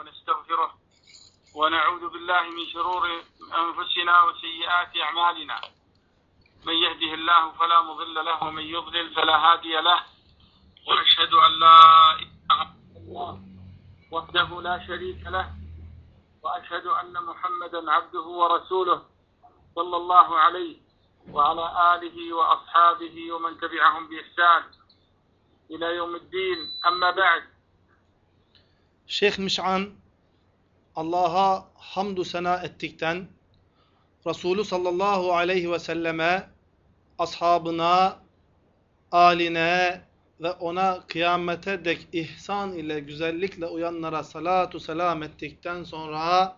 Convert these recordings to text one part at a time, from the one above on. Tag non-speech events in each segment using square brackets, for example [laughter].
ونستغفره ونعوذ بالله من شرور أنفسنا وسيئات أعمالنا. من يهده الله فلا مضل له ومن يضلل فلا هادي له. وأشهد أن لا إله إلا الله وحده لا شريك له وأشهد أن محمدا عبده ورسوله صلى الله عليه وعلى آله وأصحابه ومن تبعهم بإحسان إلى يوم الدين. أما بعد Şeyh Miş'an Allah'a hamdü sena ettikten Resulü sallallahu aleyhi ve selleme ashabına, aline ve ona kıyamete dek ihsan ile güzellikle uyanlara salatu selam ettikten sonra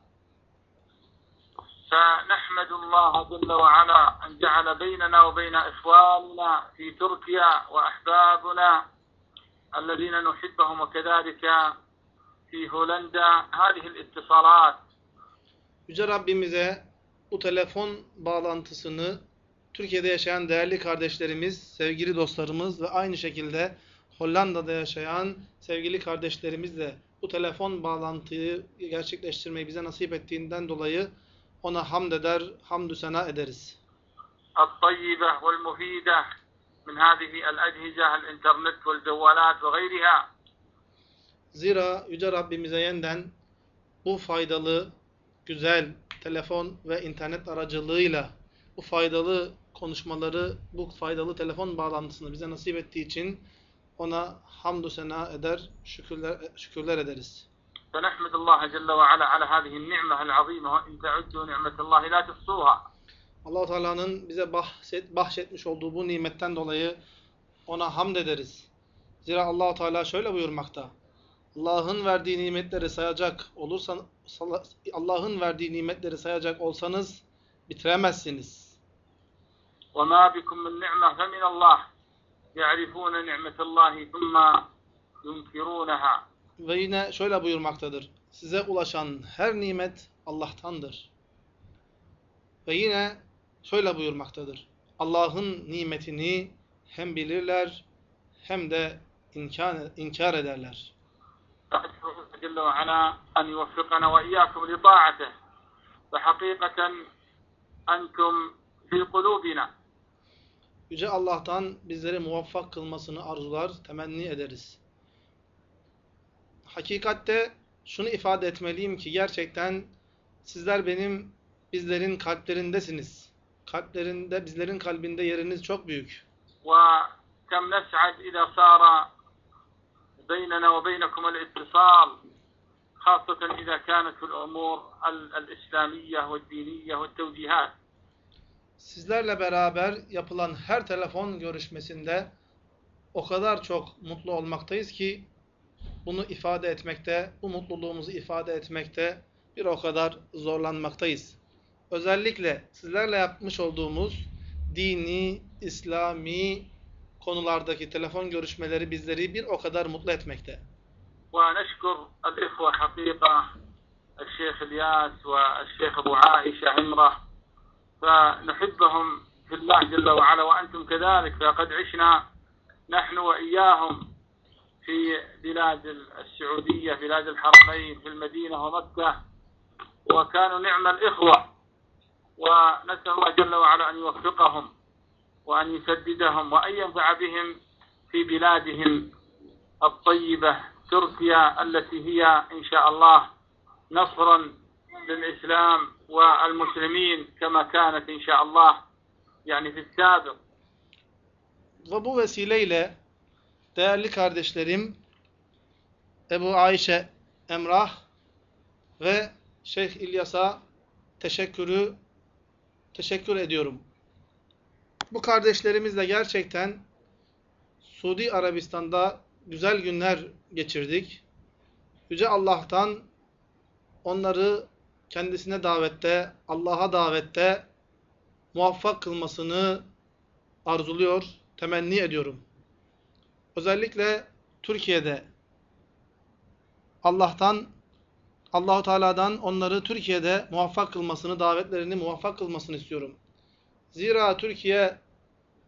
فنحمد الله جل وعلا أن جعل بيننا وبين إخواننا في تركيا وأحبابنا الذين نحبهم وكذلك في هولندا هذه الاتصالات Yüce Rabbimize bu telefon bağlantısını Türkiye'de yaşayan değerli kardeşlerimiz, sevgili dostlarımız ve aynı şekilde Hollanda'da yaşayan sevgili kardeşlerimizle bu telefon bağlantıyı gerçekleştirmeyi bize nasip ettiğinden dolayı ona hamd eder, hamdü sena ederiz. الطيبة والمفيدة من هذه الأجهزة الإنترنت والجوالات وغيرها Zira Yüce Rabbimize yeniden bu faydalı, güzel telefon ve internet aracılığıyla bu faydalı konuşmaları, bu faydalı telefon bağlantısını bize nasip ettiği için ona hamdü sena eder, şükürler, şükürler ederiz. فنحمد الله جل وعلا على هذه النعمة العظيمة وإن تعدوا نعمة الله لا تحصوها allah Teala'nın bize bahset, bahşetmiş olduğu bu nimetten dolayı ona hamd ederiz. Zira allah Teala şöyle buyurmakta. Allah'ın verdiği nimetleri sayacak olursan Allah'ın verdiği nimetleri sayacak olsanız bitiremezsiniz. وما بكم من نعمة فمن الله يعرفون نعمة الله ثم ينكرونها Ve yine şöyle buyurmaktadır. Size ulaşan her nimet Allah'tandır. Ve yine şöyle buyurmaktadır. Allah'ın nimetini hem bilirler hem de inkar, inkar ederler. فأسأل جل وعلا أن يوفقنا وإياكم لطاعته فحقيقة أنتم في قلوبنا Yüce Allah'tan bizleri muvaffak kılmasını arzular, temenni ederiz. Hakikatte şunu ifade etmeliyim ki gerçekten sizler benim, bizlerin kalplerindesiniz. Kalplerinde, bizlerin kalbinde yeriniz çok büyük. وكم نسعد إذا صار بيننا وبينكم الاتصال خاصة إذا كانت في الأمور ال- الإسلامية والدينية والتوجيهات Sizlerle beraber yapılan her telefon görüşmesinde o kadar çok mutlu olmaktayız ki bunu ifade etmekte, bu mutluluğumuzu ifade etmekte bir o kadar zorlanmaktayız. Özellikle sizlerle yapmış olduğumuz dini, İslami konulardaki telefon görüşmeleri bizleri bir o kadar mutlu etmekte. ونشكر الإخوة حقيقة الشيخ الياس والشيخ أبو عائشة عمرة فنحبهم في الله جل وعلا وأنتم كذلك فقد عشنا نحن وإياهم في بلاد السعودية بلاد الحرمين في المدينة ومكة وكانوا نعم الإخوة ونسأل الله جل وعلا أن يوفقهم وأن يسددهم وأن ينفع بهم في بلادهم الطيبة تركيا التي هي إن شاء الله نصرا للإسلام والمسلمين كما كانت إن شاء الله يعني في السابق Ve bu vesileyle değerli kardeşlerim Ebu Ayşe Emrah ve Şeyh İlyas'a teşekkürü teşekkür ediyorum. Bu kardeşlerimizle gerçekten Suudi Arabistan'da güzel günler geçirdik. Yüce Allah'tan onları kendisine davette, Allah'a davette muvaffak kılmasını arzuluyor, temenni ediyorum. Özellikle Türkiye'de Allah'tan Allahu Teala'dan onları Türkiye'de muvaffak kılmasını, davetlerini muvaffak kılmasını istiyorum. Zira Türkiye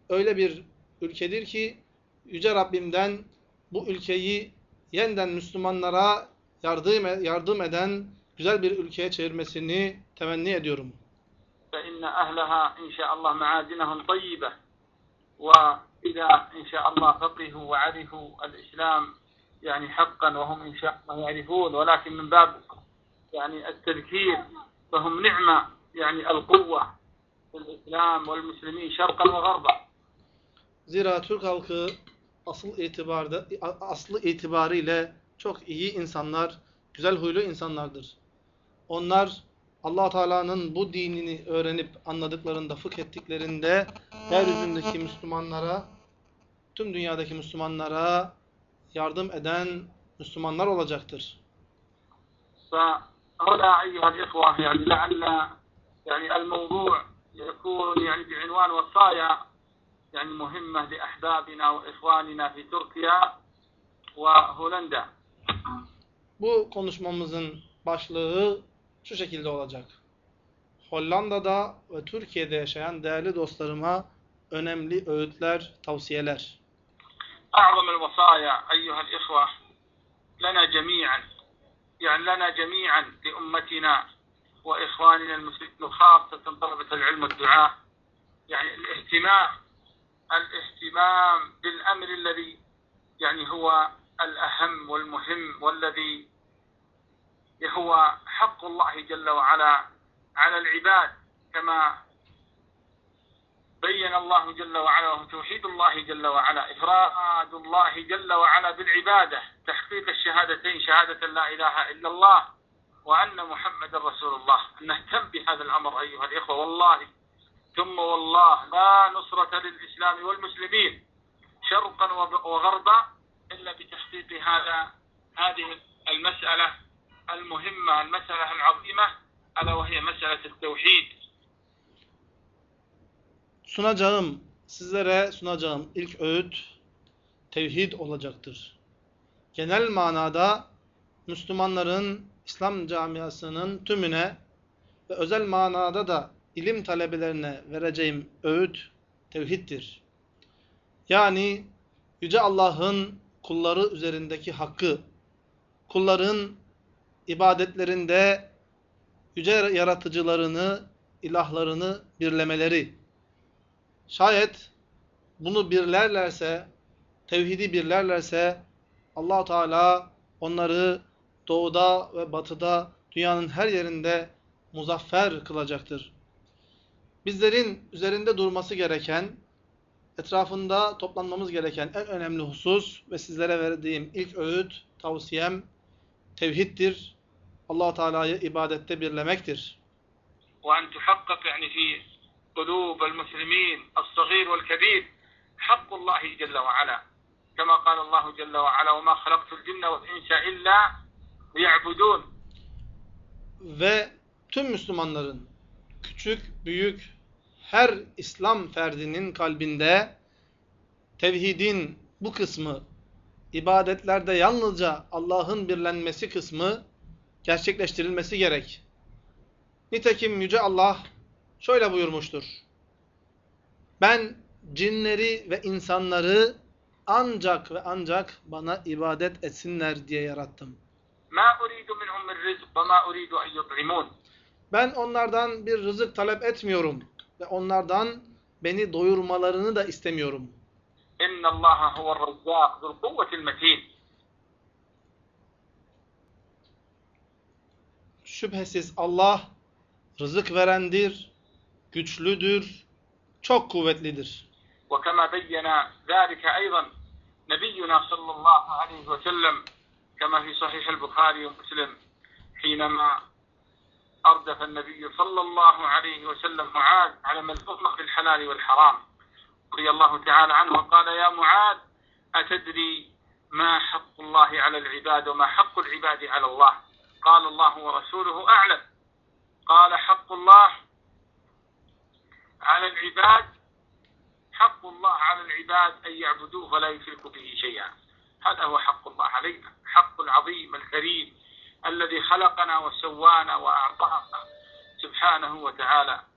öyle bir ülkedir ki Yüce Rabbimden bu ülkeyi yeniden Müslümanlara yardım, yardım eden güzel bir ülkeye çevirmesini temenni ediyorum. فإن أهلها إن شاء الله معادنهم طيبة وإذا إن شاء الله فقهوا وعرفوا الإسلام يعني حقا وهم إن شاء الله يعرفون ولكن من باب يعني التذكير فهم نعمة يعني القوة في الإسلام والمسلمين شرقا وغربا Zira Türk halkı asıl itibarda aslı itibariyle çok iyi insanlar, güzel huylu insanlardır. Onlar Allah Teala'nın bu dinini öğrenip anladıklarında, fıkh ettiklerinde yeryüzündeki Müslümanlara, tüm dünyadaki Müslümanlara yardım eden Müslümanlar olacaktır. فهنا أيها الإخوة يعني لعل يعني الموضوع يكون يعني بعنوان وصايا يعني مهمة لأحبابنا وإخواننا في تركيا وهولندا Bu konuşmamızın başlığı şu şekilde olacak. Hollanda'da ve Türkiye'de yaşayan değerli dostlarıma önemli öğütler, tavsiyeler. أعظم الوصايا أيها الإخوة لنا جميعا يعني لنا جميعا لأمتنا وإخواننا المسلمين وخاصة طلبة العلم والدعاء. يعني الاهتمام الاهتمام بالأمر الذي يعني هو الأهم والمهم والذي هو حق الله جل وعلا على العباد كما بين الله جل وعلا وهو توحيد الله جل وعلا إفراد الله جل وعلا بالعبادة تحقيق الشهادتين شهادة لا إله إلا الله وأن محمد رسول الله نهتم بهذا الأمر أيها الإخوة والله ثم والله لا نصرة للإسلام والمسلمين شرقا وغربا إلا بتحقيق هذا هذه المسألة المهمة المسألة العظيمة ألا وهي مسألة التوحيد Sunacağım, sizlere sunacağım ilk öğüt tevhid olacaktır. Genel manada Müslümanların, İslam camiasının tümüne ve özel manada da ilim talebelerine vereceğim öğüt tevhiddir. Yani Yüce Allah'ın kulları üzerindeki hakkı, kulların ibadetlerinde yüce yaratıcılarını, ilahlarını birlemeleri. Şayet bunu birlerlerse, tevhidi birlerlerse allah Teala onları doğuda ve batıda dünyanın her yerinde muzaffer kılacaktır. Bizlerin üzerinde durması gereken, etrafında toplanmamız gereken en önemli husus ve sizlere verdiğim ilk öğüt, tavsiyem tevhiddir. allah Teala'yı ibadette birlemektir. وأن تحقق يعني في قلوب المسلمين الصغير والكبير حق الله جل وعلا كما قال الله جل وعلا وما خلقت الجن والإنس إلا ليعبدون Ve tüm Müslümanların küçük, büyük, her İslam ferdinin kalbinde tevhidin bu kısmı, ibadetlerde yalnızca Allah'ın birlenmesi kısmı gerçekleştirilmesi gerek. Nitekim Yüce Allah şöyle buyurmuştur. Ben cinleri ve insanları ancak ve ancak bana ibadet etsinler diye yarattım. Ma uridu minhum min rizq ve ma uridu en. Ben onlardan bir rızık talep etmiyorum ve onlardan beni doyurmalarını da istemiyorum. İnna Allaha huver razzak zul kuvvetil metin. Şüphesiz Allah rızık verendir, güçlüdür, çok kuvvetlidir. Ve kema beyyena zâlike aydan nebiyyuna sallallahu aleyhi ve كما في صحيح البخاري ومسلم حينما أردف النبي صلى الله عليه وسلم معاذ على من أطلق بالحلال والحرام رضي الله تعالى عنه وقال يا معاذ أتدري ما حق الله على العباد وما حق العباد على الله؟ قال الله ورسوله أعلم. قال حق الله على العباد حق الله على العباد أن يعبدوه ولا يشركوا به شيئا. هذا هو حق الله علينا. حق العظيم الكريم الذي خلقنا وسوانا وأعطانا سبحانه وتعالى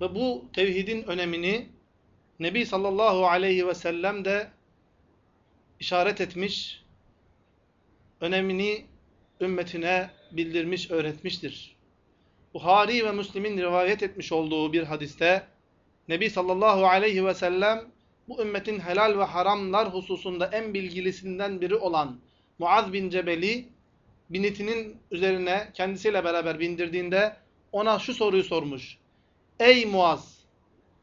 Ve bu tevhidin önemini Nebi sallallahu aleyhi ve sellem de işaret etmiş önemini ümmetine bildirmiş, öğretmiştir. Buhari ve Müslim'in rivayet etmiş olduğu bir hadiste Nebi sallallahu aleyhi ve sellem bu ümmetin helal ve haramlar hususunda en bilgilisinden biri olan Muaz bin Cebel'i binitinin üzerine kendisiyle beraber bindirdiğinde ona şu soruyu sormuş. Ey Muaz!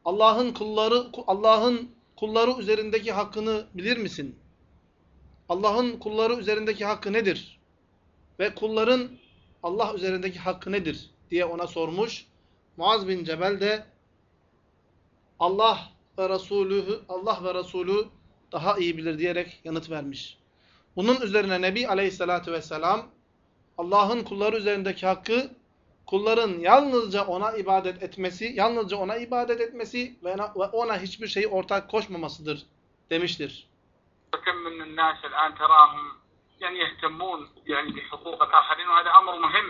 Allah'ın kulları Allah'ın kulları üzerindeki hakkını bilir misin? Allah'ın kulları üzerindeki hakkı nedir? Ve kulların Allah üzerindeki hakkı nedir? diye ona sormuş. Muaz bin Cebel de Allah ve Resulü Allah ve Resulü daha iyi bilir diyerek yanıt vermiş. Bunun üzerine Nebi Aleyhisselatü Vesselam Allah'ın kulları üzerindeki hakkı kulların yalnızca ona ibadet etmesi, yalnızca ona ibadet etmesi ve ona hiçbir şeyi ortak koşmamasıdır demiştir. وكم من الناس الآن تراهم يعني يهتمون يعني بحقوق الآخرين وهذا أمر مهم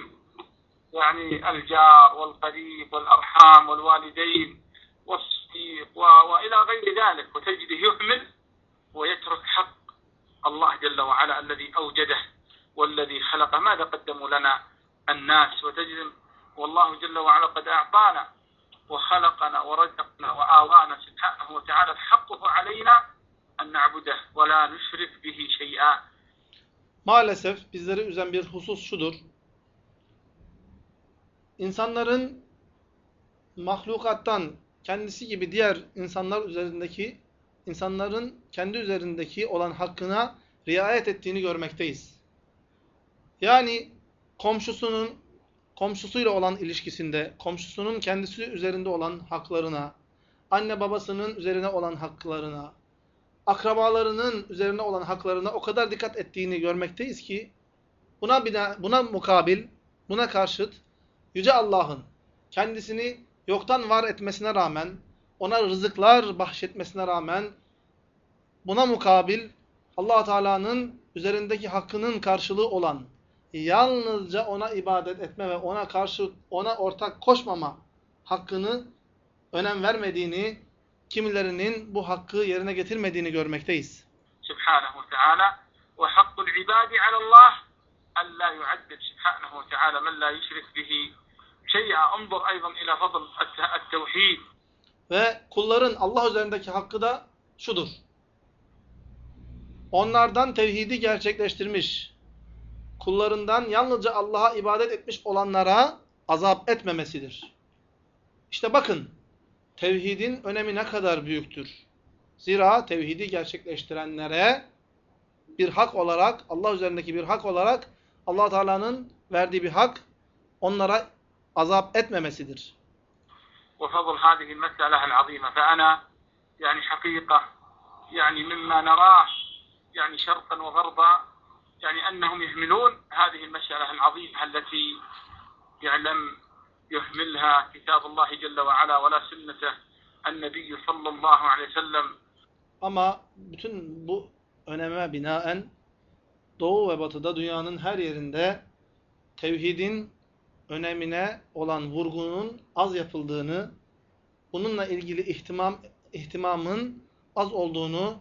يعني الجار والقريب والأرحام والوالدين والصديق وإلى غير ذلك وتجده يهمل ويترك حق الله جل وعلا الذي أوجده والذي خلقه ماذا قدموا لنا الناس؟ وتجد والله جل وعلا قد أعطانا وخلقنا ورزقنا وآوانا سبحانه وتعالى فحقه علينا أن نعبده ولا نشرك به شيئا. Maalesef bizleri üzen bir husus şudur. İnsanların mahlukattan kendisi gibi diğer insanlar üzerindeki insanların kendi üzerindeki olan hakkına riayet ettiğini görmekteyiz. Yani komşusunun komşusuyla olan ilişkisinde, komşusunun kendisi üzerinde olan haklarına, anne babasının üzerine olan haklarına, akrabalarının üzerine olan haklarına o kadar dikkat ettiğini görmekteyiz ki buna buna mukabil, buna karşıt yüce Allah'ın kendisini yoktan var etmesine rağmen, ona rızıklar bahşetmesine rağmen buna mukabil Allah Teala'nın üzerindeki hakkının karşılığı olan yalnızca ona ibadet etme ve ona karşı ona ortak koşmama hakkını önem vermediğini, kimilerinin bu hakkı yerine getirmediğini görmekteyiz. Subhanahu Teala ve hakkul ibadi alallah en la yuaddib subhanahu ve Teala men la yushrik bihi şey'a. Unzur aydan ila fadl et-tevhid. Ve kulların Allah üzerindeki hakkı da şudur. Onlardan tevhidi gerçekleştirmiş, kullarından yalnızca Allah'a ibadet etmiş olanlara azap etmemesidir. İşte bakın, tevhidin önemi ne kadar büyüktür. Zira tevhidi gerçekleştirenlere bir hak olarak, Allah üzerindeki bir hak olarak allah Teala'nın verdiği bir hak onlara azap etmemesidir. وفضل هذه المسألة العظيمة فأنا يعني حقيقة يعني مما نراه يعني شرقا وغربا يعني أنهم يهملون هذه المسألة العظيمة التي يعلم يهملها كتاب الله جل وعلا ولا سنة النبي صلى الله عليه وسلم Ama bütün bu öneme binaen Doğu ve Batı'da dünyanın her yerinde tevhidin önemine olan vurgunun az yapıldığını, bununla ilgili ihtimam, ihtimamın az olduğunu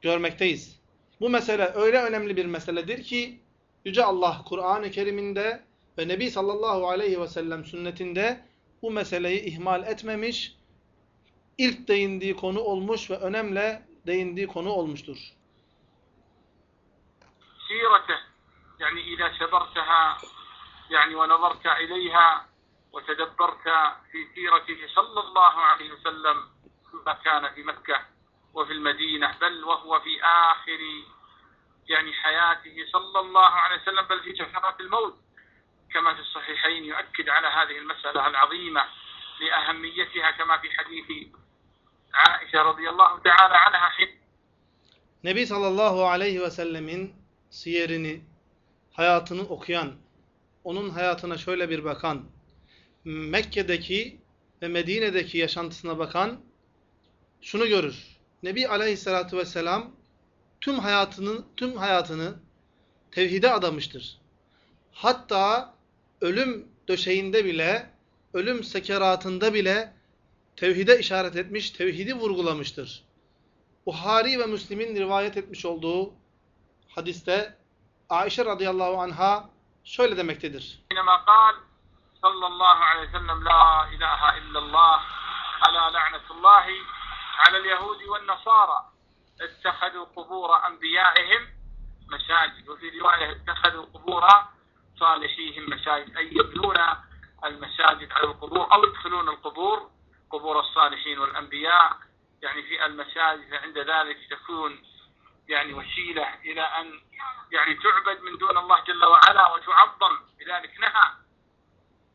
görmekteyiz. Bu mesele öyle önemli bir meseledir ki Yüce Allah Kur'an-ı Kerim'inde ve Nebi sallallahu aleyhi ve sellem sünnetinde bu meseleyi ihmal etmemiş, ilk değindiği konu olmuş ve önemle değindiği konu olmuştur. Sirete yani ila şeberteha يعني ونظرت إليها وتدبرت في سيرته صلى الله عليه وسلم ما كان في مكة وفي المدينة بل وهو في آخر يعني حياته صلى الله عليه وسلم بل في سكرات الموت. كما في الصحيحين يؤكد على هذه المسألة العظيمة لأهميتها كما في حديث عائشة رضي الله تعالى عنها حين Nebi sallallahu aleyhi ve sellemin siyerini, hayatını okuyan, onun hayatına şöyle bir bakan, Mekke'deki ve Medine'deki yaşantısına bakan şunu görür. Nebi aleyhissalatu vesselam tüm hayatını, tüm hayatını tevhide adamıştır. Hatta ölüm döşeğinde bile, ölüm sekeratında bile tevhide işaret etmiş, tevhidi vurgulamıştır. Buhari ve Müslim'in rivayet etmiş olduğu hadiste Ayşe radıyallahu anha şöyle demektedir. الله عليه وسلم لا إله إلا الله على لعنة الله على اليهود والنصارى اتخذوا قبور أنبيائهم مساجد وفي رواية اتخذوا قبور صالحيهم مساجد أي يبنون المساجد على القبور أو يدخلون القبور قبور الصالحين والأنبياء يعني في المساجد عند ذلك تكون يعني وسيلة إلى أن يعني تعبد من دون الله جل وعلا وتعظم لذلك نهى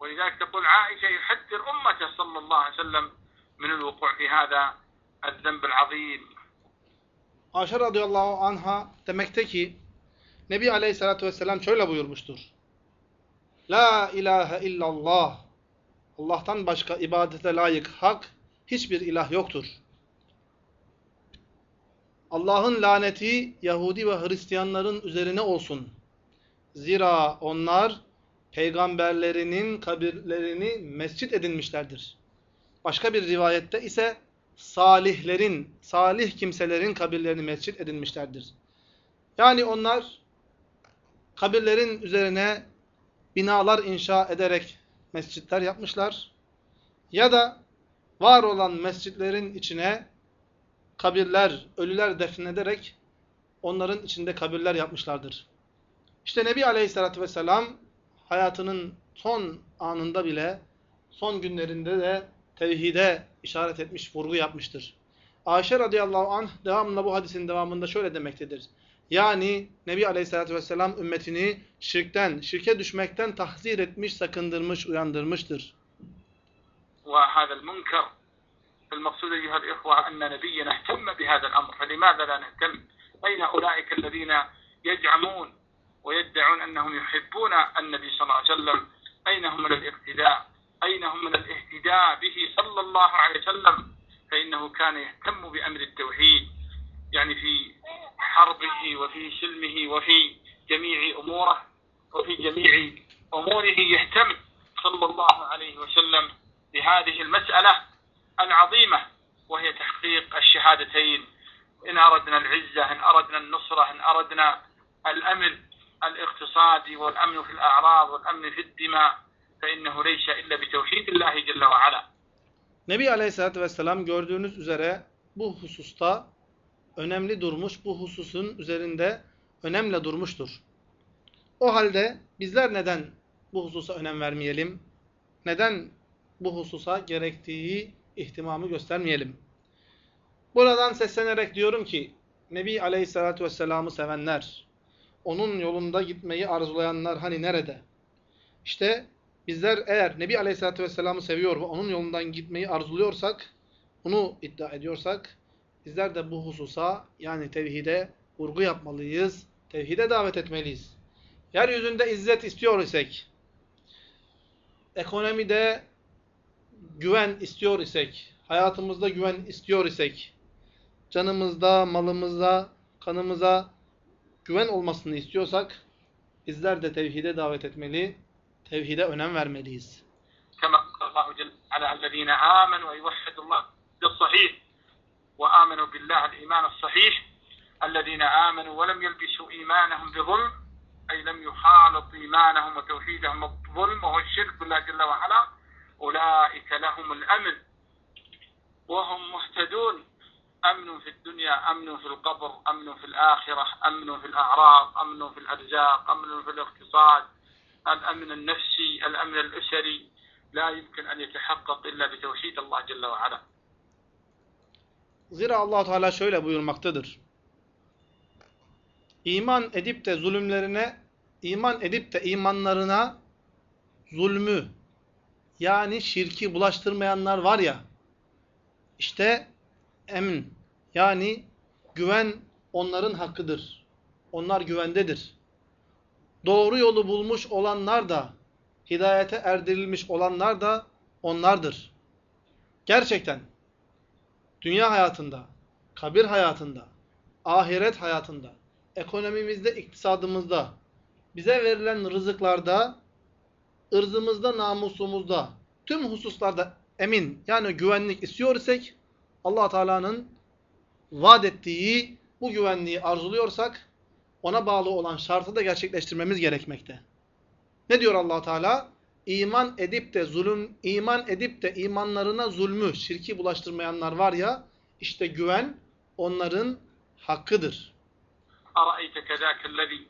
ولذلك تقول عائشة يحذر أمته صلى الله عليه وسلم من الوقوع في هذا الذنب العظيم Ayşe radıyallahu anha demekte ki Nebi aleyhissalatü vesselam şöyle buyurmuştur. La ilahe illallah. Allah'tan başka ibadete layık hak hiçbir ilah yoktur. Allah'ın laneti Yahudi ve Hristiyanların üzerine olsun. Zira onlar peygamberlerinin kabirlerini mescit edinmişlerdir. Başka bir rivayette ise salihlerin, salih kimselerin kabirlerini mescit edinmişlerdir. Yani onlar kabirlerin üzerine binalar inşa ederek mescitler yapmışlar. Ya da var olan mescitlerin içine kabirler, ölüler defnederek onların içinde kabirler yapmışlardır. İşte Nebi Aleyhisselatü Vesselam hayatının son anında bile, son günlerinde de tevhide işaret etmiş, vurgu yapmıştır. Ayşe radıyallahu anh devamlı bu hadisin devamında şöyle demektedir. Yani Nebi Aleyhisselatü Vesselam ümmetini şirkten, şirke düşmekten tahzir etmiş, sakındırmış, uyandırmıştır. وهذا المنكر فالمقصود أيها الإخوة أن نبينا اهتم بهذا الأمر فلماذا لا نهتم؟ أين أولئك الذين يزعمون ويدعون أنهم يحبون النبي صلى الله عليه وسلم؟ أين هم من الاقتداء؟ أين هم من الاهتداء به صلى الله عليه وسلم؟ فإنه كان يهتم بأمر التوحيد يعني في حربه وفي سلمه وفي جميع أموره وفي جميع أموره يهتم صلى الله عليه وسلم بهذه المسألة. العظيمة وهي تحقيق الشهادتين إن أردنا العزة إن أردنا النصرة إن أردنا الأمن الاقتصادي والأمن في الأعراض والأمن في الدماء فإنه ليس إلا بتوحيد الله جل وعلا Nebi Aleyhisselatü Vesselam gördüğünüz üzere bu hususta önemli durmuş, bu hususun üzerinde önemli durmuştur. O halde bizler neden bu hususa önem vermeyelim? Neden bu hususa gerektiği ihtimamı göstermeyelim? Buradan seslenerek diyorum ki, Nebi Aleyhisselatü Vesselam'ı sevenler, onun yolunda gitmeyi arzulayanlar hani nerede? İşte bizler eğer Nebi Aleyhisselatü Vesselam'ı seviyor ve onun yolundan gitmeyi arzuluyorsak, bunu iddia ediyorsak, bizler de bu hususa yani tevhide vurgu yapmalıyız, tevhide davet etmeliyiz. Yeryüzünde izzet istiyor isek, ekonomide güven istiyor isek, hayatımızda güven istiyor isek, canımızda, malımızda, kanımıza güven olmasını istiyorsak bizler de tevhide davet etmeli, tevhide önem vermeliyiz. Kema Allahu Celle ala ellezine amenu ve yuvahhidullah bis-sahih ve amenu billahi el-iman es-sahih ellezine amenu ve lem yelbisu imanahum bi-zulm ay lem yuhalit imanahum ve tevhidahum bi-zulm ve hu'ş-şirk billahi Celle ve ala أولئك لهم الأمن وهم مهتدون. أمن في الدنيا أمن في القبر أمن في الآخرة أمن في الأعراض أمن في الأرزاق أمن في الاقتصاد الأمن النفسي الأمن الأسري. لا يمكن أن يتحقق إلا بتوحيد الله جل وعلا. Zira allah Teala şöyle buyurmaktadır. İman edip de zulümlerine, iman edip de imanlarına zulmü, yani şirki bulaştırmayanlar var ya, işte emin, yani güven onların hakkıdır. Onlar güvendedir. Doğru yolu bulmuş olanlar da, hidayete erdirilmiş olanlar da onlardır. Gerçekten dünya hayatında, kabir hayatında, ahiret hayatında, ekonomimizde, iktisadımızda, bize verilen rızıklarda, ırzımızda, namusumuzda, tüm hususlarda emin, yani güvenlik istiyor isek, allah Teala'nın vaat ettiği bu güvenliği arzuluyorsak, ona bağlı olan şartı da gerçekleştirmemiz gerekmekte. Ne diyor Allah Teala? İman edip de zulüm iman edip de imanlarına zulmü, şirki bulaştırmayanlar var ya, işte güven onların hakkıdır. أرأيتك ذاك الذي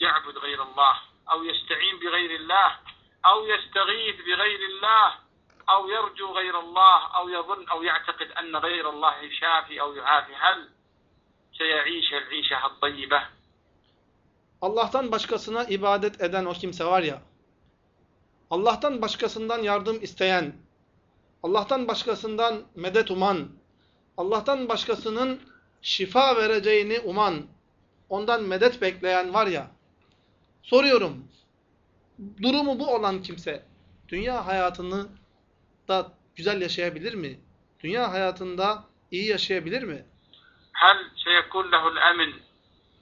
يعبد غير الله أو يستعين بغير الله أو يستغيث بغير الله أو يرجو غير الله أو يظن أو يعتقد أن غير الله شافي أو يعافي هل سيعيش العيشة الطيبة Allah'tan başkasına ibadet eden o kimse var ya, Allah'tan başkasından yardım isteyen, Allah'tan başkasından medet uman, Allah'tan başkasının şifa vereceğini uman, ondan medet bekleyen var ya, soruyorum, durumu bu olan kimse dünya hayatını da güzel yaşayabilir mi? Dünya hayatında iyi yaşayabilir mi? Hal seyekun lehul emin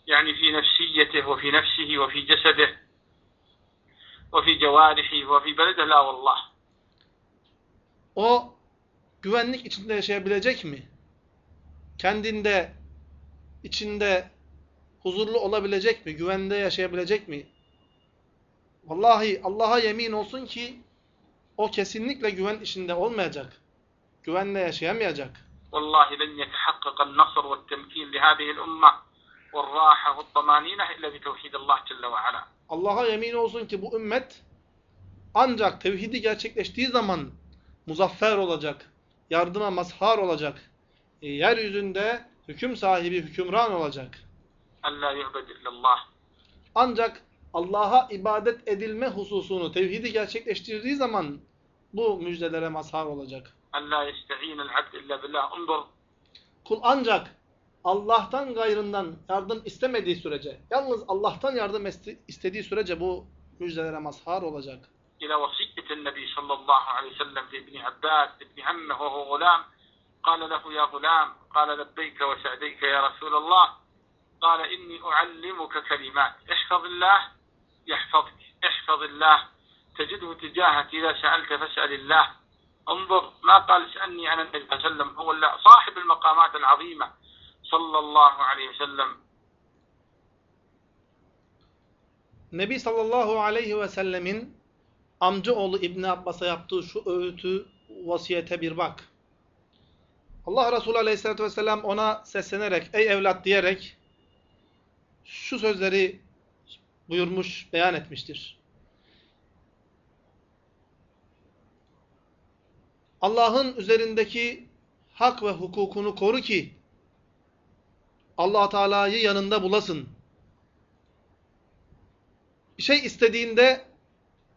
yani fi nefsiyetih ve fi nefsihi ve fi cesedih ve fi cevarihi ve fi beledih la vallah. O güvenlik içinde yaşayabilecek mi? Kendinde, içinde huzurlu olabilecek mi? Güvende yaşayabilecek mi? Vallahi Allah'a yemin olsun ki o kesinlikle güven içinde olmayacak. Güvenle yaşayamayacak. والله لن يتحقق النصر والتمكين لهذه الأمة والراحة والطمانينة إلا بتوحيد الله جل وعلا Allah'a yemin olsun ki bu ümmet ancak tevhidi gerçekleştiği zaman muzaffer olacak, yardıma mazhar olacak, e, yeryüzünde hüküm sahibi, hükümran olacak. ألا يعبد إلا الله Ancak Allah'a ibadet edilme hususunu, tevhidi gerçekleştirdiği zaman bu müjdelere mazhar olacak. ألا يستعين العبد إلا بالله انظر Kul ancak Allah'tan gayrından yardım istemediği sürece, yalnız Allah'tan yardım iste- istediği sürece bu müjdelere mazhar olacak. إلى وصية النبي صلى الله عليه وسلم لابن عباس ابن عمه وهو غلام قال له يا غلام قال لبيك وسعديك يا رسول الله قال إني أعلمك كلمات احفظ الله يحفظك احفظ الله تجده تجاهك إذا سألت فاسأل الله انظر ما قال اسألني أنا النبي صلى الله عليه وسلم هو لا صاحب المقامات العظيمة صلى الله عليه وسلم Nebi sallallahu aleyhi ve sellemin amcaoğlu İbni Abbas'a yaptığı şu öğütü, vasiyete bir bak. Allah Resulü aleyhissalatü vesselam ona seslenerek, ey evlat diyerek şu sözleri buyurmuş, beyan etmiştir. Allah'ın üzerindeki hak ve hukukunu koru ki allah Teala'yı yanında bulasın. Bir şey istediğinde,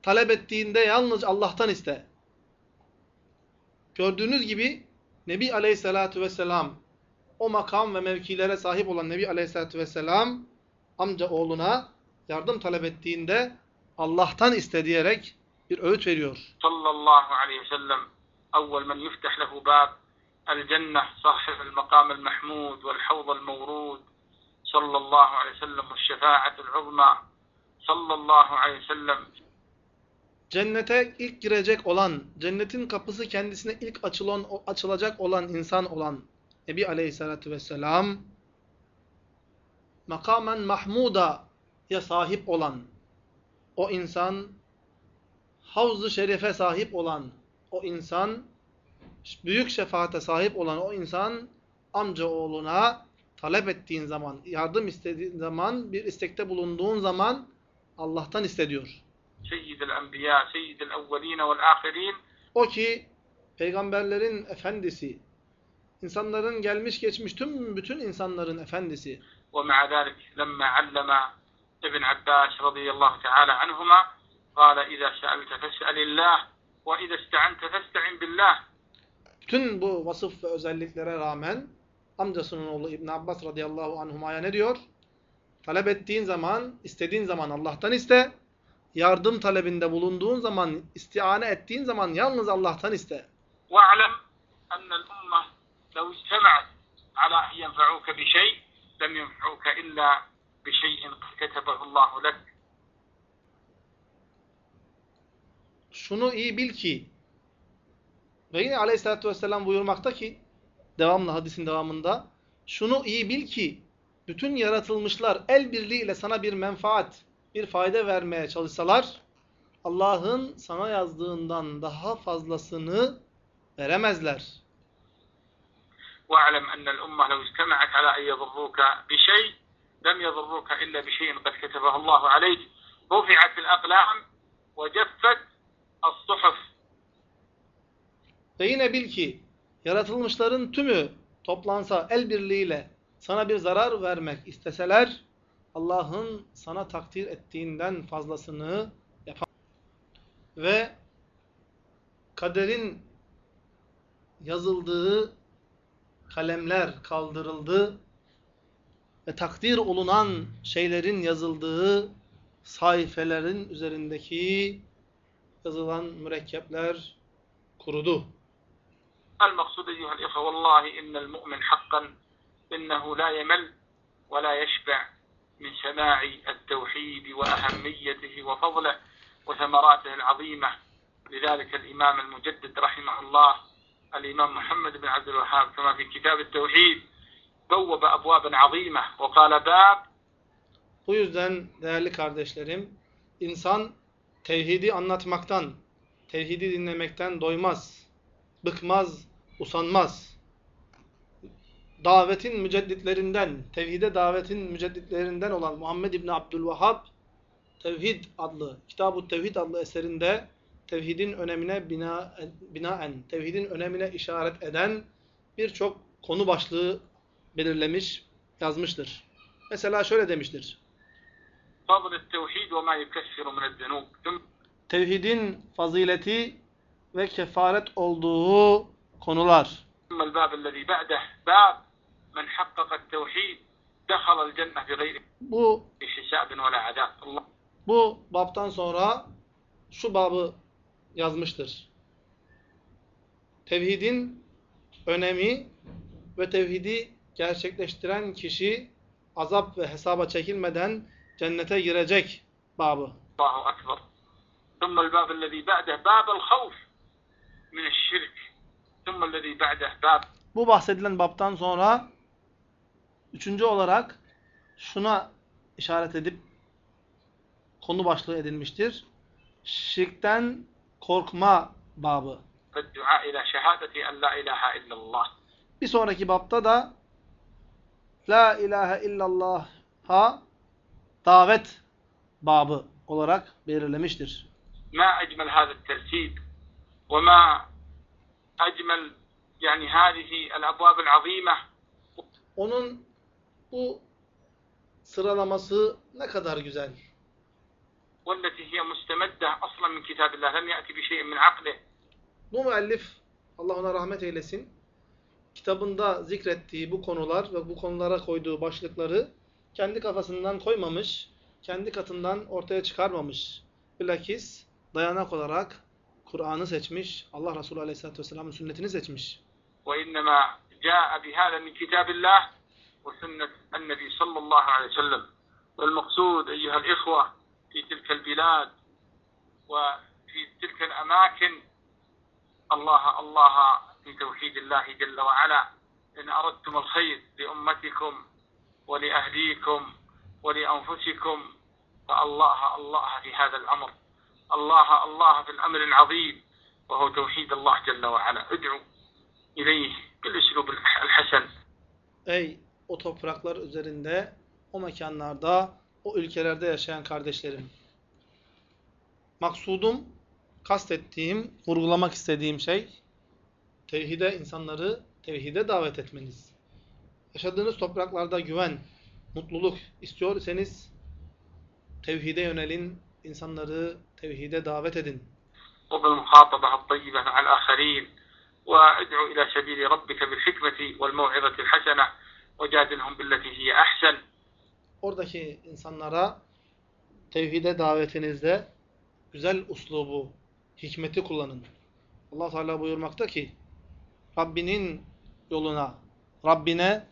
talep ettiğinde yalnız Allah'tan iste. Gördüğünüz gibi Nebi Aleyhisselatü Vesselam o makam ve mevkilere sahip olan Nebi Aleyhisselatü Vesselam amca oğluna yardım talep ettiğinde Allah'tan iste diyerek bir öğüt veriyor. Sallallahu aleyhi ve sellem evvel men yuftah lehu bab el cenneh sahibel makam mehmud vel havz mevrud sallallahu aleyhi ve sellem şefaatul uzma sallallahu aleyhi ve sellem Cennete ilk girecek olan, cennetin kapısı kendisine ilk açılan, açılacak olan insan olan Nebi Aleyhisselatü Vesselam makamen mahmuda mahmuda'ya sahip olan o insan havz-ı şerife sahip olan o insan büyük şefaate sahip olan o insan amca oğluna talep ettiğin zaman, yardım istediğin zaman, bir istekte bulunduğun zaman Allah'tan iste diyor. سيد الأنبياء سيد الأولين والآخرين O ki peygamberlerin efendisi, insanların gelmiş geçmiş tüm bütün insanların efendisi. ومع ذلك لما علم ابن عباس رضي الله تعالى عنهما قال إذا سألت فاسأل الله وإذا استعنت فاستعن بالله Bütün bu vasıf ve özelliklere rağmen amcasının oğlu İbn Abbas radıyallahu anhumaya ne diyor? Talep ettiğin zaman, istediğin zaman Allah'tan iste. Yardım talebinde bulunduğun zaman, istiane ettiğin zaman yalnız Allah'tan iste. واعلم أن الأمة لو اجتمعت على أن ينفعوك بشيء لم ينفعوك إلا بشيء كتبه الله لك Şunu iyi bil ki ve yine aleyhissalatü vesselam buyurmakta ki devamlı hadisin devamında şunu iyi bil ki bütün yaratılmışlar el birliğiyle sana bir menfaat, bir fayda vermeye çalışsalar, Allah'ın sana yazdığından daha fazlasını veremezler. واعلم أن الأمة لو اجتمعت على أن يضروك بشيء لم يضروك إلا بشيء قد كتبه الله عليك رفعت الأقلام وجفت الصحف Ve yine bil ki yaratılmışların tümü toplansa el birliğiyle sana bir zarar vermek isteseler Allah'ın sana takdir ettiğinden fazlasını yapar. Ve kaderin yazıldığı kalemler kaldırıldı Ve takdir olunan şeylerin yazıldığı sayfelerin üzerindeki yazılan mürekkepler kurudu. المقصود أيها الإخوة والله إن المؤمن حقا إنه لا يمل ولا يشبع من سماع التوحيد وأهميته وفضله وثمراته العظيمة لذلك الإمام المجدد رحمه الله الإمام محمد بن عبد الوهاب كما في كتاب التوحيد بوب أبوابا عظيمة وقال باب Bu yüzden değerli kardeşlerim, insan tevhidi anlatmaktan, tevhidi dinlemekten doymaz, bıkmaz, usanmaz. Davetin mücedditlerinden, tevhide davetin mücedditlerinden olan Muhammed İbni Abdülvahhab, Tevhid adlı, Kitab-ı Tevhid adlı eserinde tevhidin önemine bina, binaen, tevhidin önemine işaret eden birçok konu başlığı belirlemiş, yazmıştır. Mesela şöyle demiştir. Tevhidin fazileti ve kefaret olduğu konular. Bu bu babtan sonra şu babı yazmıştır. Tevhidin önemi ve tevhidi gerçekleştiren kişi azap ve hesaba çekilmeden cennete girecek babı. الله أكبر ثم الباب الذي بعده باب الخوف من الشرك ثم الذي بعده باب Bu bahsedilen babtan sonra üçüncü olarak şuna işaret edip konu başlığı edilmiştir. Şirkten korkma babı. الدعاء إلى شهادة أن لا إله إلا الله Bir sonraki babta da La ilahe illallah'a davet babı olarak belirlemiştir. ما أجمل هذا الترتيب وما أجمل يعني هذه الأبواب العظيمة Onun bu sıralaması ne kadar güzel. والتي هي مستمدة أصلا من كتاب الله لم يأتي بشيء من عقله Bu müellif, Allah ona rahmet eylesin, kitabında zikrettiği bu konular ve bu konulara koyduğu başlıkları kendi kafasından koymamış, kendi katından ortaya çıkarmamış. Bilakis dayanak olarak Kur'an'ı seçmiş, Allah Resulü Aleyhisselatü Vesselam'ın sünnetini seçmiş. وإنما جاء بهذا من كتاب الله وسنة النبي صلى الله عليه وسلم والمقصود أيها الإخوة في تلك البلاد وفي تلك الأماكن الله الله في توحيد الله جل وعلا. إن أردتم الخير لأمتكم ولأهليكم ولأنفسكم فالله الله في هذا الأمر. الله الله في الأمر العظيم وهو توحيد الله جل وعلا. ادعوا إليه بالأسلوب الحسن. Ey o topraklar üzerinde, o mekanlarda, o ülkelerde yaşayan kardeşlerim. Maksudum, kastettiğim, vurgulamak istediğim şey, tevhide insanları tevhide davet etmeniz. Yaşadığınız topraklarda güven, mutluluk istiyor iseniz, tevhide yönelin, insanları tevhide davet edin. وبالمخاطبة الطيبة مع الآخرين وادعو إلى سبيل ربك بالحكمة والموعظة الحسنة وجادلهم بالتي هي أحسن Oradaki insanlara tevhide davetinizde güzel uslubu, hikmeti kullanın. Allah Teala buyurmakta ki Rabbinin yoluna, Rabbine,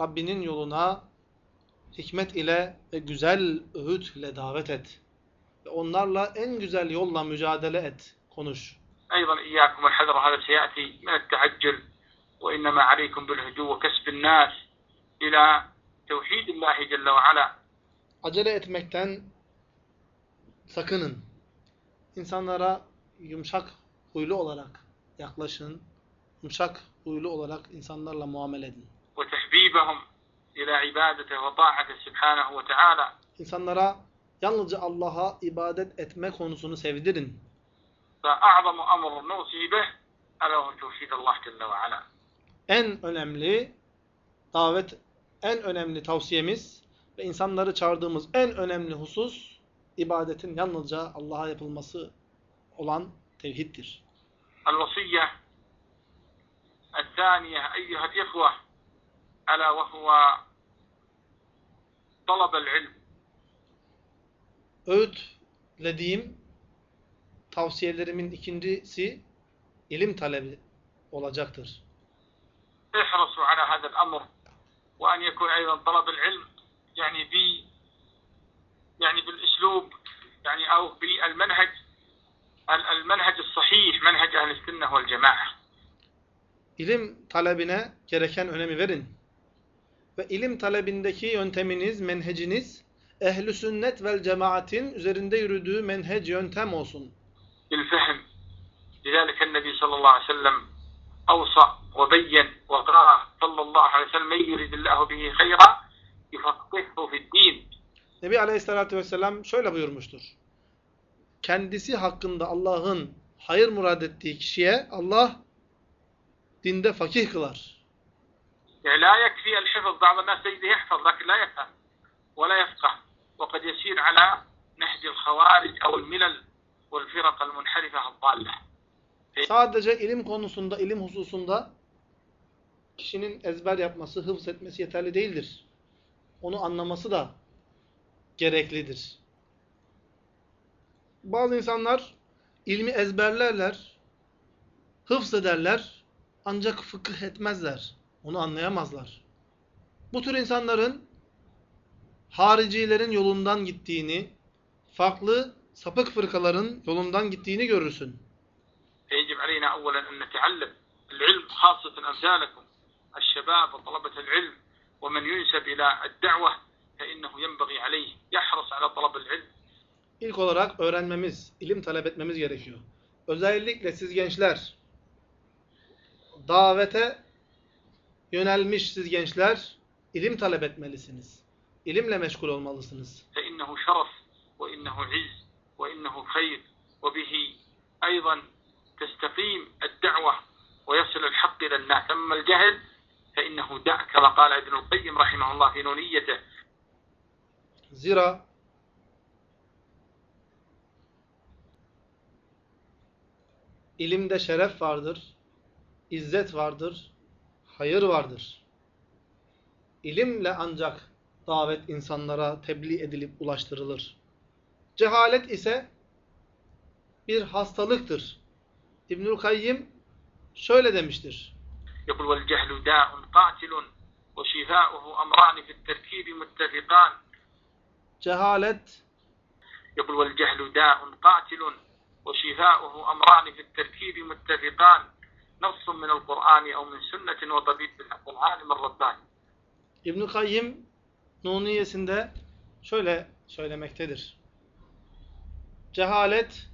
Rabbinin yoluna hikmet ile ve güzel öğüt ile davet et. Ve onlarla en güzel yolla mücadele et, konuş. أيضا إياكم والحذر هذا سيأتي من التعجل وإنما عليكم بالهدوء وكسب الناس إلى توحيد الله جل وعلا Acele etmekten sakının. İnsanlara yumuşak huylu olarak yaklaşın. yumuşak huylu olarak insanlarla muamele edin. İnsanlara yalnızca Allah'a ibadet etme konusunu sevdirin. En önemli davet, en önemli tavsiyemiz ve insanları çağırdığımız en önemli husus ibadetin yalnızca Allah'a yapılması olan tevhiddir. El-vasiyye الثانية أيها الإخوة ألا وهو طلب العلم Öğütlediğim tavsiyelerimin ikincisi ilim talebi olacaktır. احرصوا على هذا الأمر وأن يكون أيضا طلب العلم يعني ب يعني بالأسلوب يعني أو بالمنهج المنهج الصحيح منهج أهل السنة والجماعة ilim talebine gereken önemi verin. Ve ilim talebindeki yönteminiz, menheciniz ehli sünnet vel cemaatin üzerinde yürüdüğü menhec yöntem olsun. Bilfehm. Lidalike Nebi sallallahu aleyhi ve sellem avsa ve beyyen ve qara sallallahu aleyhi ve sellem meyyiridillahu bihi hayra yufakkihhu fiddin. Nebi aleyhissalatü vesselam şöyle buyurmuştur. Kendisi hakkında Allah'ın hayır murad ettiği kişiye Allah dinde fakih kılar. La yekfi el hifz ba'da ma seyyidi yihfaz lakin la yefhem ve la yefkah ve kad yesir ala nehcil havaric ev'l milal ve'l firaka'l munharife'l dalle. Sadece ilim konusunda, ilim hususunda kişinin ezber yapması, hıfz etmesi yeterli değildir. Onu anlaması da gereklidir. Bazı insanlar ilmi ezberlerler, hıfz ederler ancak fıkıh etmezler. Onu anlayamazlar. Bu tür insanların haricilerin yolundan gittiğini, farklı sapık fırkaların yolundan gittiğini görürsün. فيجب علينا أولا أن نتعلم العلم خاصة أمثالكم الشباب وطلبة العلم ومن ينسب إلى الدعوة فإنه ينبغي عليه يحرص على طلب العلم İlk olarak öğrenmemiz, ilim talep etmemiz gerekiyor. Özellikle siz gençler, davete yönelmiş siz gençler, ilim talep etmelisiniz. İlimle meşgul olmalısınız. فإنه شرف وإنه عز وإنه خير وبه أيضا تستقيم الدعوة ويصل الحق إلى الناس أما الجهل فإنه دع كما قال ابن القيم رحمه الله في نونيته Zira ilimde şeref vardır, izzet vardır, hayır vardır. İlimle ancak davet insanlara tebliğ edilip ulaştırılır. Cehalet ise bir hastalıktır. İbnül Kayyim şöyle demiştir. يقول والجهل داء قاتل وشفاؤه أمران في التركيب متفقان Cehalet يقول والجهل داء قاتل وشفاؤه أمران في التركيب متفقان نص من القرآن أو من سنة وطبيب بالحق العالم الرباني İbn Kayyim Nuniyesinde şöyle söylemektedir. Cehalet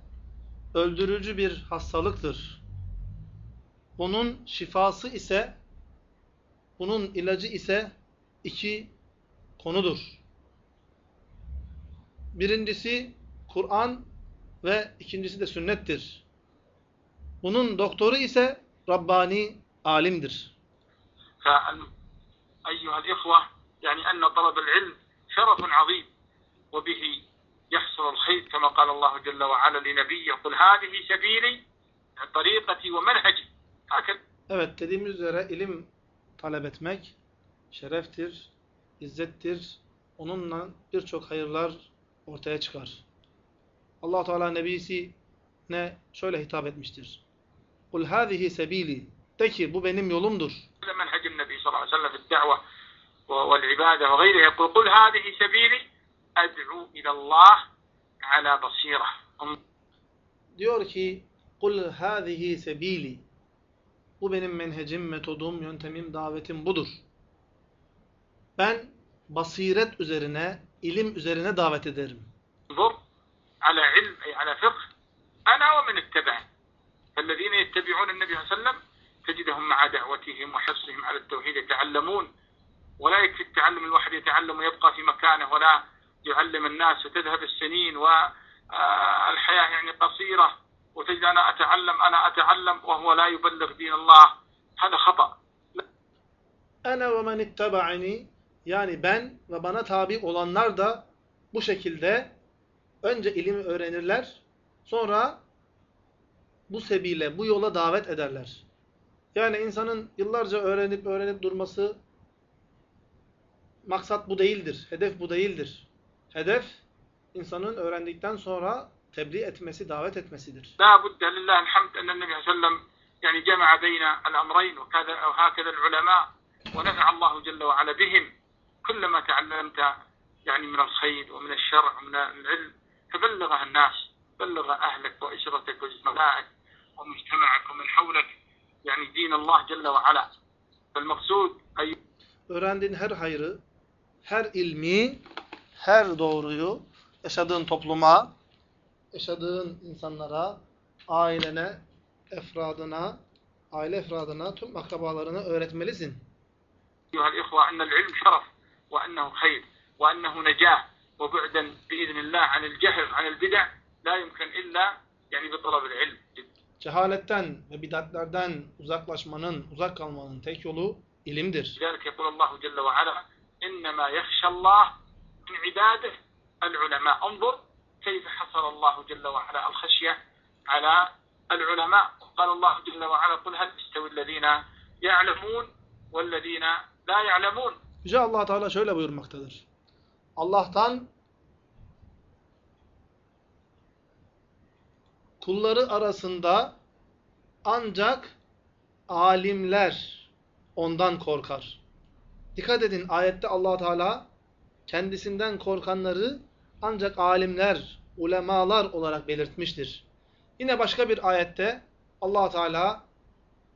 öldürücü bir hastalıktır. Bunun şifası ise bunun ilacı ise iki konudur. Birincisi Kur'an ve ikincisi de sünnettir. Bunun doktoru ise Rabbani alimdir. فأيها الإخوة يعني أن طلب العلم شرف عظيم وبه يحصل الخير كما قال الله جل وعلا لنبيه قل هذه سبيلي طريقتي ومنهجي هكذا Evet dediğimiz üzere ilim talep etmek şereftir, izzettir. Onunla birçok hayırlar ortaya çıkar. Allah Teala nebisi ne şöyle hitap etmiştir. Kul hâzihi sebîli. De ki bu benim yolumdur. Menhecin Nebi sallallahu aleyhi ve sellem fi'd-da've ve'l-ibâde ve gayrihi. Kul kul hâzihi sebîli ed'u ilallah ala basîra. Diyor ki kul hâzihi sebîli. Bu benim menhecim, metodum, yöntemim, davetim budur. Ben basiret üzerine, ilim üzerine davet ederim. Zor ala ilm, ala fıkh, ana ve men itteba'en. فالذين يتبعون النبي صلى الله عليه وسلم تجدهم مع دعوتهم وحرصهم على التوحيد يتعلمون. ولا يكفي التعلم الواحد يتعلم ويبقى في مكانه ولا يعلم الناس وتذهب السنين والحياة يعني قصيرة وتجد أنا أتعلم أنا أتعلم وهو لا يبلغ دين الله. هذا خطأ. ve men ittaba'ani yani ben ve bana tabi olanlar da bu şekilde önce ilimi öğrenirler, sonra bu sebile, bu yola davet ederler. Yani insanın yıllarca öğrenip öğrenip durması maksat bu değildir. Hedef bu değildir. Hedef insanın öğrendikten sonra tebliğ etmesi, davet etmesidir. La budde lillahi hamd enne nebi sellem yani cema'a beyne el-amrayn ve hakeza el-ulema ve nefa'a Allahu celle ve ala bihim kullama teallemte yani min el-hayr ve min el-şer' ve min el-ilm febelligaha el-nas belliga ehlek ve işretek ve cizmelâek ومجتمعك ومن حولك يعني دين الله جل وعلا فالمقصود أي öğrendiğin her hayrı, her ilmi, her doğruyu yaşadığın topluma, yaşadığın insanlara, ailene, efradına, aile efradına, tüm akrabalarına öğretmelisin. أيها الإخوة أن العلم شرف وأنه خير وأنه نجاة وبعدا بإذن الله عن الجهل عن البدع لا يمكن إلا يعني بطلب العلم Cehaletten ve bidatlerden uzaklaşmanın, uzak kalmanın tek yolu ilimdir. لذلك يقول الله جل وعلا إنما يخشى الله من عباده العلماء انظر كيف حصر الله جل وعلا الخشية على العلماء قال الله جل وعلا قل هل يستوي الذين يعلمون والذين لا يعلمون Yüce allah Teala şöyle buyurmaktadır. Allah'tan kulları arasında ancak alimler ondan korkar. Dikkat edin ayette allah Teala kendisinden korkanları ancak alimler, ulemalar olarak belirtmiştir. Yine başka bir ayette allah Teala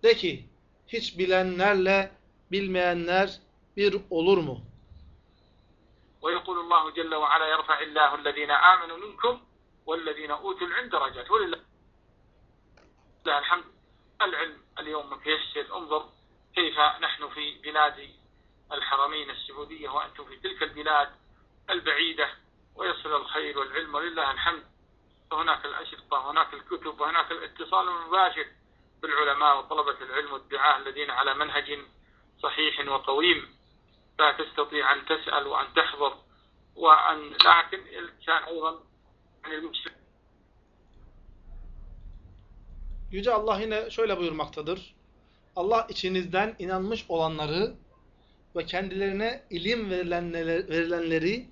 de ki hiç bilenlerle bilmeyenler bir olur mu? ويقول الله جل وعلا يرفع الله الذين آمنوا منكم والذين أوتوا العلم درجات ولله الحمد العلم اليوم متيسر. انظر كيف نحن في بلاد الحرمين السعودية وأنتم في تلك البلاد البعيدة ويصل الخير والعلم ولله الحمد فهناك الأشرطة وهناك الكتب وهناك الاتصال المباشر بالعلماء وطلبة العلم والدعاة الذين على منهج صحيح وقويم. لا تستطيع أن تسأل وأن تحضر وأن لكن الإنسان أيضا عن المسلم Yüce Allah yine şöyle buyurmaktadır. Allah içinizden inanmış olanları ve kendilerine ilim verilenleri,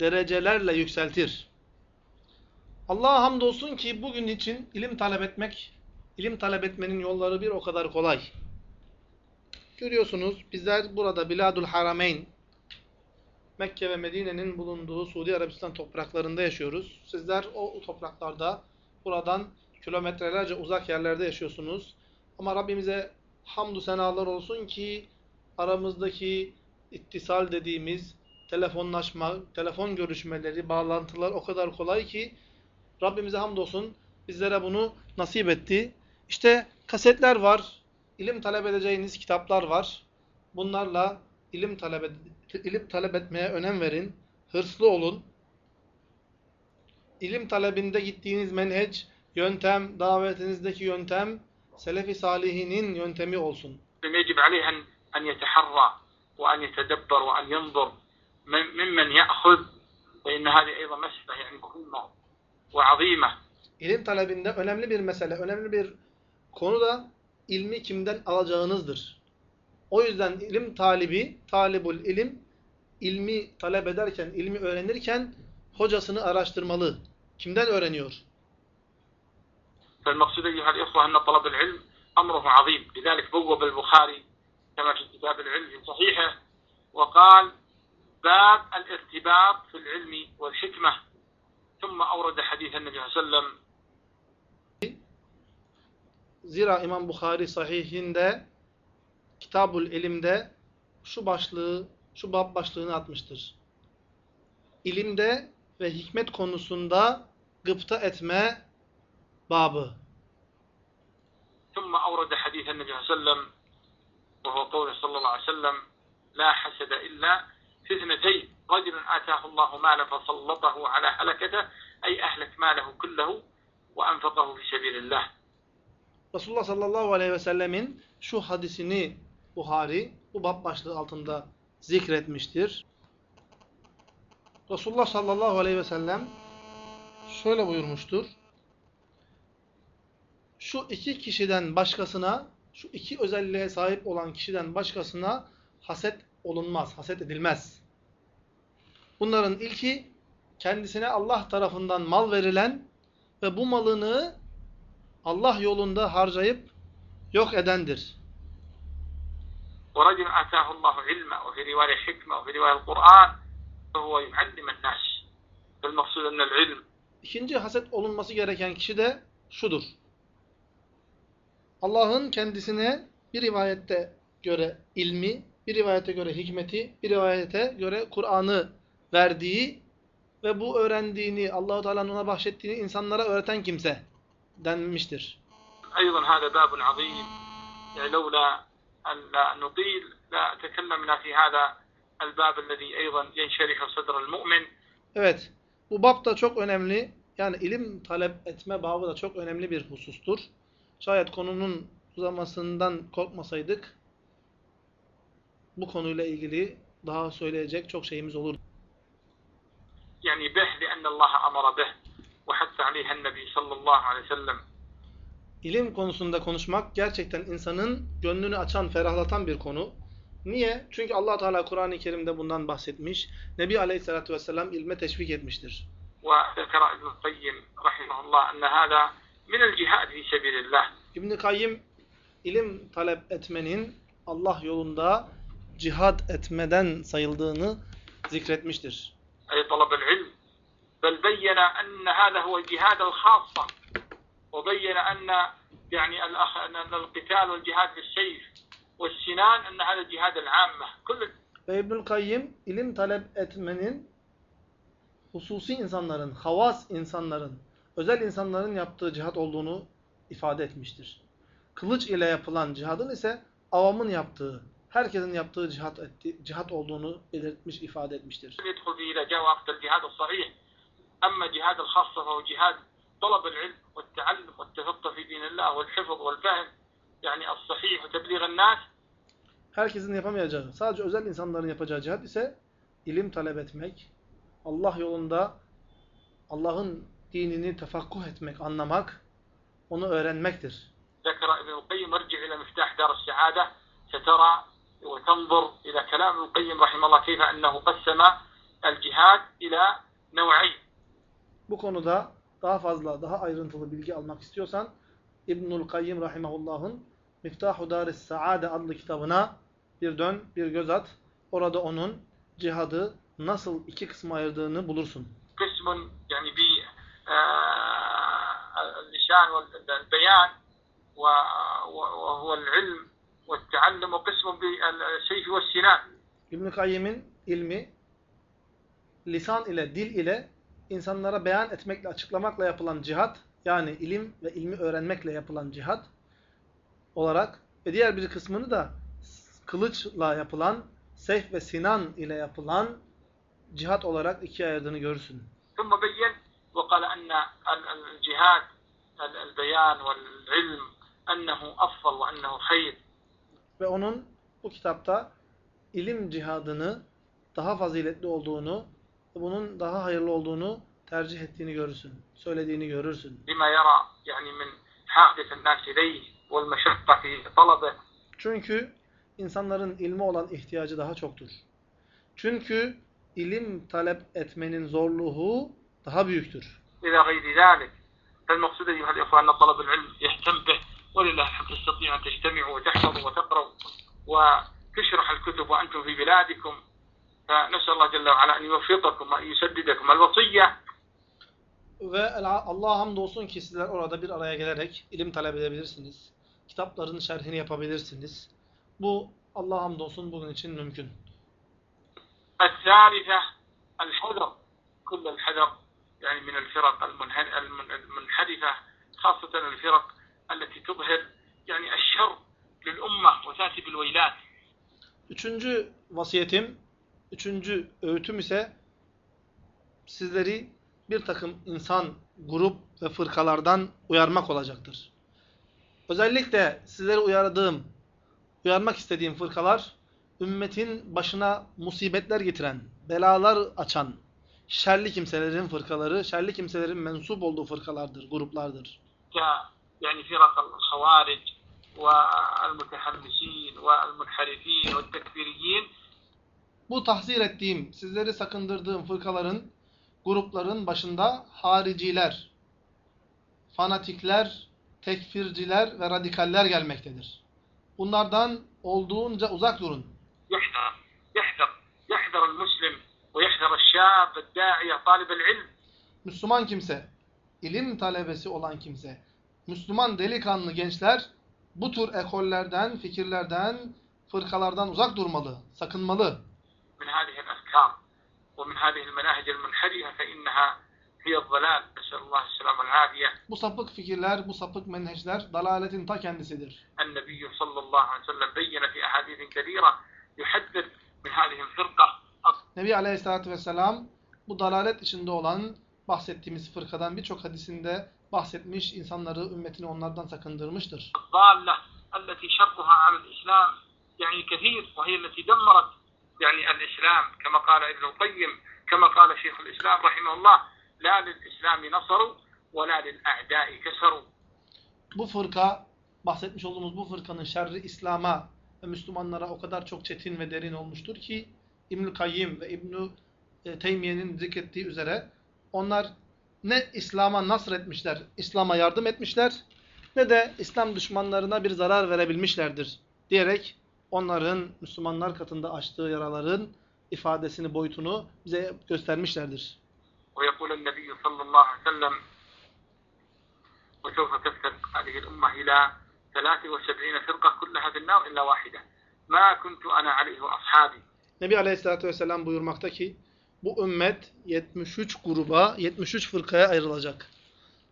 derecelerle yükseltir. Allah'a hamdolsun ki bugün için ilim talep etmek, ilim talep etmenin yolları bir o kadar kolay. Görüyorsunuz bizler burada Biladul Harameyn, Mekke ve Medine'nin bulunduğu Suudi Arabistan topraklarında yaşıyoruz. Sizler o topraklarda buradan kilometrelerce uzak yerlerde yaşıyorsunuz. Ama Rabbimize hamdü senalar olsun ki aramızdaki ittisal dediğimiz telefonlaşma, telefon görüşmeleri, bağlantılar o kadar kolay ki Rabbimize hamdolsun bizlere bunu nasip etti. İşte kasetler var, ilim talep edeceğiniz kitaplar var. Bunlarla ilim talep, ed- ilim talep etmeye önem verin, hırslı olun. İlim talebinde gittiğiniz menheç, yöntem, davetinizdeki yöntem, Selefi Salihinin yöntemi olsun. يجب عليه أن أن يتحرى وأن يتدبر وأن ينظر من- ممن يأخذ فإن هذه أيضا مسألة يعني مهمة وعظيمة İlim talebinde önemli bir mesele, önemli bir konu da ilmi kimden alacağınızdır. O yüzden ilim talibi, talibul ilim, ilmi talep ederken, ilmi öğrenirken hocasını araştırmalı. Kimden öğreniyor? فالمقصود أيها الإخوة أن طلب العلم أمره عظيم. لذلك بوب البخاري كما في كتاب العلم في صحيحه وقال باب الارتباط في العلم والحكمة. ثم أورد حديث النبي صلى الله عليه وسلم. Zira İmam Bukhari sahihinde Kitabul İlim'de şu başlığı şu bab başlığını atmıştır. İlimde ve hikmet konusunda gıpta etme babı. ثم أورد حديث النبي صلى الله عليه وسلم وهو قوله صلى الله عليه وسلم لا حسد إلا في اثنتين رجل آتاه الله مالا فسلطه على هلكته أي أهلك ماله كله وأنفقه في سبيل الله Resulullah sallallahu aleyhi ve sellemin şu hadisini Buhari bu bab başlığı altında zikretmiştir. Resulullah sallallahu aleyhi ve sellem şöyle buyurmuştur. Şu iki kişiden başkasına, şu iki özelliğe sahip olan kişiden başkasına haset olunmaz, haset edilmez. Bunların ilki kendisine Allah tarafından mal verilen ve bu malını Allah yolunda harcayıp yok edendir. ورجل آتاه الله علما وفي رواية حكمة وفي رواية القرآن فهو يعلم الناس فالمقصود أن العلم İkinci haset olunması gereken kişi de şudur. Allah'ın kendisine bir rivayette göre ilmi, bir rivayete göre hikmeti, bir rivayete göre Kur'an'ı verdiği ve bu öğrendiğini, Allahu Teala'nın ona bahşettiğini insanlara öğreten kimse denmiştir. أيضا هذا باب عظيم يعني لولا أن لا نطيل لا تكلمنا في هذا الباب الذي أيضا ينشرح صدر المؤمن Evet, bu bab da çok önemli. Yani ilim talep etme babı da çok önemli bir husustur. Şayet konunun uzamasından korkmasaydık bu konuyla ilgili daha söyleyecek çok şeyimiz olur. يعني به لأن الله أمر به وحث عليها النبي صلى الله عليه وسلم İlim konusunda konuşmak gerçekten insanın gönlünü açan, ferahlatan bir konu. Niye? Çünkü allah Teala Kur'an-ı Kerim'de bundan bahsetmiş. Nebi Aleyhisselatü Vesselam ilme teşvik etmiştir. وذكر ابن القيم رحمه الله أن هذا minel cihad fi sebilillah. İbn Kayyim ilim talep etmenin Allah yolunda cihad etmeden sayıldığını zikretmiştir. Ey talabel ilm bel beyyene enne hâle huve cihâdel khâssa ve beyyene enne yani el-qital ve cihad fi seyf ve sinan enne hâle cihâdel âmme. Ve İbn Kayyim ilim talep etmenin hususi insanların, havas insanların özel insanların yaptığı cihat olduğunu ifade etmiştir. Kılıç ile yapılan cihadın ise avamın yaptığı, herkesin yaptığı cihat, etti, cihat olduğunu belirtmiş, ifade etmiştir. يدخل فيه إذا جاء وقت الجهاد الصحيح أما جهاد الخاصة فهو جهاد طلب العلم والتعلم والتفقه في دين الله والحفظ والفهم يعني الصحيح وتبليغ الناس Herkesin yapamayacağı, sadece özel insanların yapacağı cihat ise ilim talep etmek, Allah yolunda Allah'ın dinini tefakkuh etmek, anlamak, onu öğrenmektir. ذكر ابن القيم ارجع إلى مفتاح دار السعادة سترى وتنظر إلى كلام ابن القيم رحمه الله كيف أنه قسم الجهاد إلى نوعين Bu konuda daha fazla, daha ayrıntılı bilgi almak istiyorsan İbnül Kayyim Rahimahullah'ın Miftahu Daris Saade adlı kitabına bir dön, bir göz at. Orada onun cihadı nasıl iki kısma ayırdığını bulursun. قسم يعني باللسان والبيان وهو العلم والتعلم وقسم بالسيف والسنان İbn Kayyim'in ilmi lisan ile, dil ile insanlara beyan etmekle, açıklamakla yapılan cihat, yani ilim ve ilmi öğrenmekle yapılan cihat olarak ve diğer bir kısmını da kılıçla yapılan, seyf ve sinan ile yapılan cihat olarak ikiye ayırdığını görürsün. ثم بين وقال أن الجهاد البيان والعلم أنه أفضل وأنه خير Ve onun bu kitapta ilim cihadını daha faziletli olduğunu, bunun daha hayırlı olduğunu tercih ettiğini görürsün. Söylediğini görürsün. لما يرى يعني من حاجة الناس إليه والمشقة في طلبه Çünkü insanların ilme olan ihtiyacı daha çoktur. Çünkü ilim talep etmenin zorluğu daha büyüktür. إلى غير ذلك فالمقصود أيها الإخوان أن طلب العلم يهتم به ولله الحمد تستطيعوا أن تجتمعوا وتحفظوا وتقرأوا وتشرح الكتب وأنتم في بلادكم فنسأل الله جل وعلا أن يوفقكم وأن يسددكم الوصية Ve Allah'a hamdolsun ki sizler orada bir araya gelerek ilim talep edebilirsiniz. Kitapların şerhini yapabilirsiniz. Bu Allah'a hamdolsun bugün için mümkün. الثالثة الحذر كل الحذر يعني من الفرق المنهن- المن- المنحرفة خاصة الفرق التي تظهر يعني الشر للأمة وتأتي بالويلات Üçüncü vasiyetim, üçüncü öğütüm ise sizleri bir takım insan, grup ve fırkalardan uyarmak olacaktır. Özellikle sizleri uyardığım, uyarmak istediğim fırkalar, ümmetin başına musibetler getiren, belalar açan, şerli kimselerin fırkaları, şerli kimselerin mensup olduğu fırkalardır, gruplardır. ك يعني فرق الخوارج والمتحمسين والمنحرفين والتكفيريين Bu tahzir ettiğim, sizleri sakındırdığım fırkaların, grupların başında hariciler, fanatikler, tekfirciler ve radikaller gelmektedir. Bunlardan olduğunca uzak durun. يحذر يحذر يحذر المسلم ويحذر الشاب الداعية طالب العلم Müslüman kimse, ilim talebesi olan kimse, Müslüman delikanlı gençler bu tür ekollerden, fikirlerden, fırkalardan uzak durmalı, sakınmalı. من هذه الأفكار ومن هذه المناهج المنحرفة فإنها هي الضلال نسأل الله السلامة والعافية Bu sapık fikirler, bu sapık menheçler dalaletin ta kendisidir. النبي صلى الله عليه وسلم بين في أحاديث كثيرة يحذر من هذه الفرقة Nebi Aleyhisselatü Vesselam bu dalalet içinde olan bahsettiğimiz fırkadan birçok hadisinde bahsetmiş, insanları, ümmetini onlardan sakındırmıştır. الضالة التي شرها على الإسلام يعني كثير وهي التي دمرت يعني الإسلام كما قال ابن القيم كما قال شيخ الإسلام رحمه الله لا للإسلام نصروا ولا للأعداء كسروا Bu fırka, bahsetmiş olduğumuz bu fırkanın şerri İslam'a ve Müslümanlara o kadar çok çetin ve derin olmuştur ki İbnül Kayyim ve İbnü e, Teymiye'nin zikrettiği üzere onlar ne İslam'a nasr etmişler, İslam'a yardım etmişler ne de İslam düşmanlarına bir zarar verebilmişlerdir diyerek onların Müslümanlar katında açtığı yaraların ifadesini, boyutunu bize göstermişlerdir. ويقول النبي صلى الله عليه وسلم وسوف تفترق هذه الأمة إلى 73 فرقة كلها في النار إلا واحدة ما كنت أنا عليه وأصحابي Nebi Aleyhisselatü Vesselam buyurmakta ki bu ümmet 73 gruba, 73 fırkaya ayrılacak.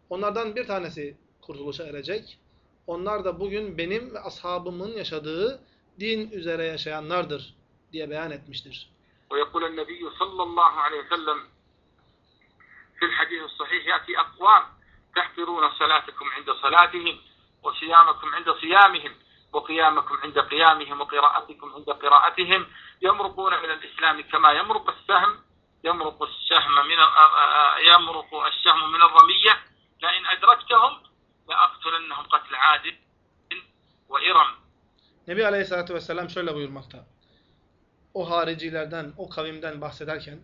Onlardan bir tanesi kurtuluşa erecek. Onlar da bugün benim ve ashabımın yaşadığı din üzere yaşayanlardır diye beyan etmiştir. ويقول النبي صلى الله عليه وسلم في الحديث الصحيح يأتي أقوام تحقرون صلاتكم عند صلاتهم وصيامكم عند صيامهم وقيامكم عند قيامهم وقراءتكم عند قراءتهم يمرقون من الإسلام كما يمرق السهم يمرق السهم من يمرق السهم من الرمية لئن أدركتهم لأقتلنهم قتل عادل وإرم Nebi Aleyhisselatü Vesselam şöyle buyurmakta. O haricilerden, o kavimden bahsederken,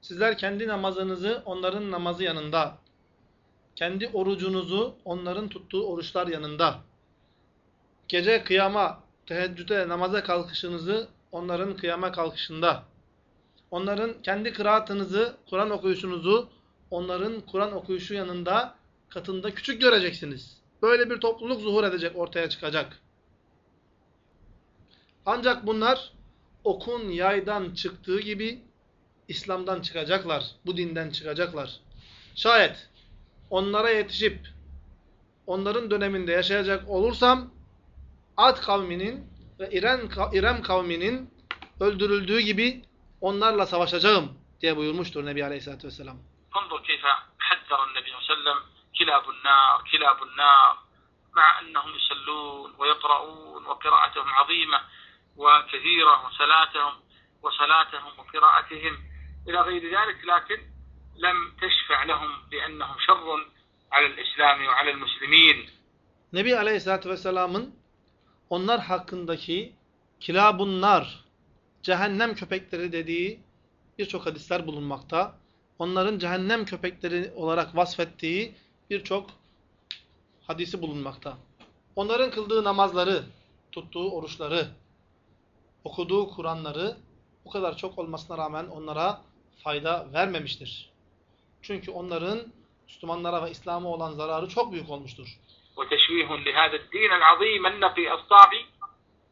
sizler kendi namazınızı onların namazı yanında, kendi orucunuzu onların tuttuğu oruçlar yanında, gece kıyama, teheccüde, namaza kalkışınızı onların kıyama kalkışında, onların kendi kıraatınızı, Kur'an okuyuşunuzu onların Kur'an okuyuşu yanında, katında küçük göreceksiniz. Böyle bir topluluk zuhur edecek, ortaya çıkacak. Ancak bunlar okun yaydan çıktığı gibi İslam'dan çıkacaklar, bu dinden çıkacaklar. Şayet onlara yetişip onların döneminde yaşayacak olursam Ad kavminin ve İrem, İrem kavminin öldürüldüğü gibi onlarla savaşacağım diye buyurmuştur Nebi Aleyhisselatü Vesselam. انظر كيف حذر النبي صلى الله عليه وسلم كلاب النار كلاب النار مع أنهم يصلون ويقرؤون وقراءتهم عظيمة وكثيرة وصلاتهم وصلاتهم وقراءتهم إلى غير ذلك لكن لم تشفع لهم بأنهم شر على الإسلام وعلى المسلمين Nebi Aleyhisselatü Vesselam'ın onlar hakkındaki kilabunlar, cehennem köpekleri dediği birçok hadisler bulunmakta. Onların cehennem köpekleri olarak vasfettiği birçok hadisi bulunmakta. Onların kıldığı namazları, tuttuğu oruçları, okuduğu Kur'anları bu kadar çok olmasına rağmen onlara fayda vermemiştir. Çünkü onların Müslümanlara ve İslam'a olan zararı çok büyük olmuştur. وتشويه لهذا الدين العظيم النقي الصافي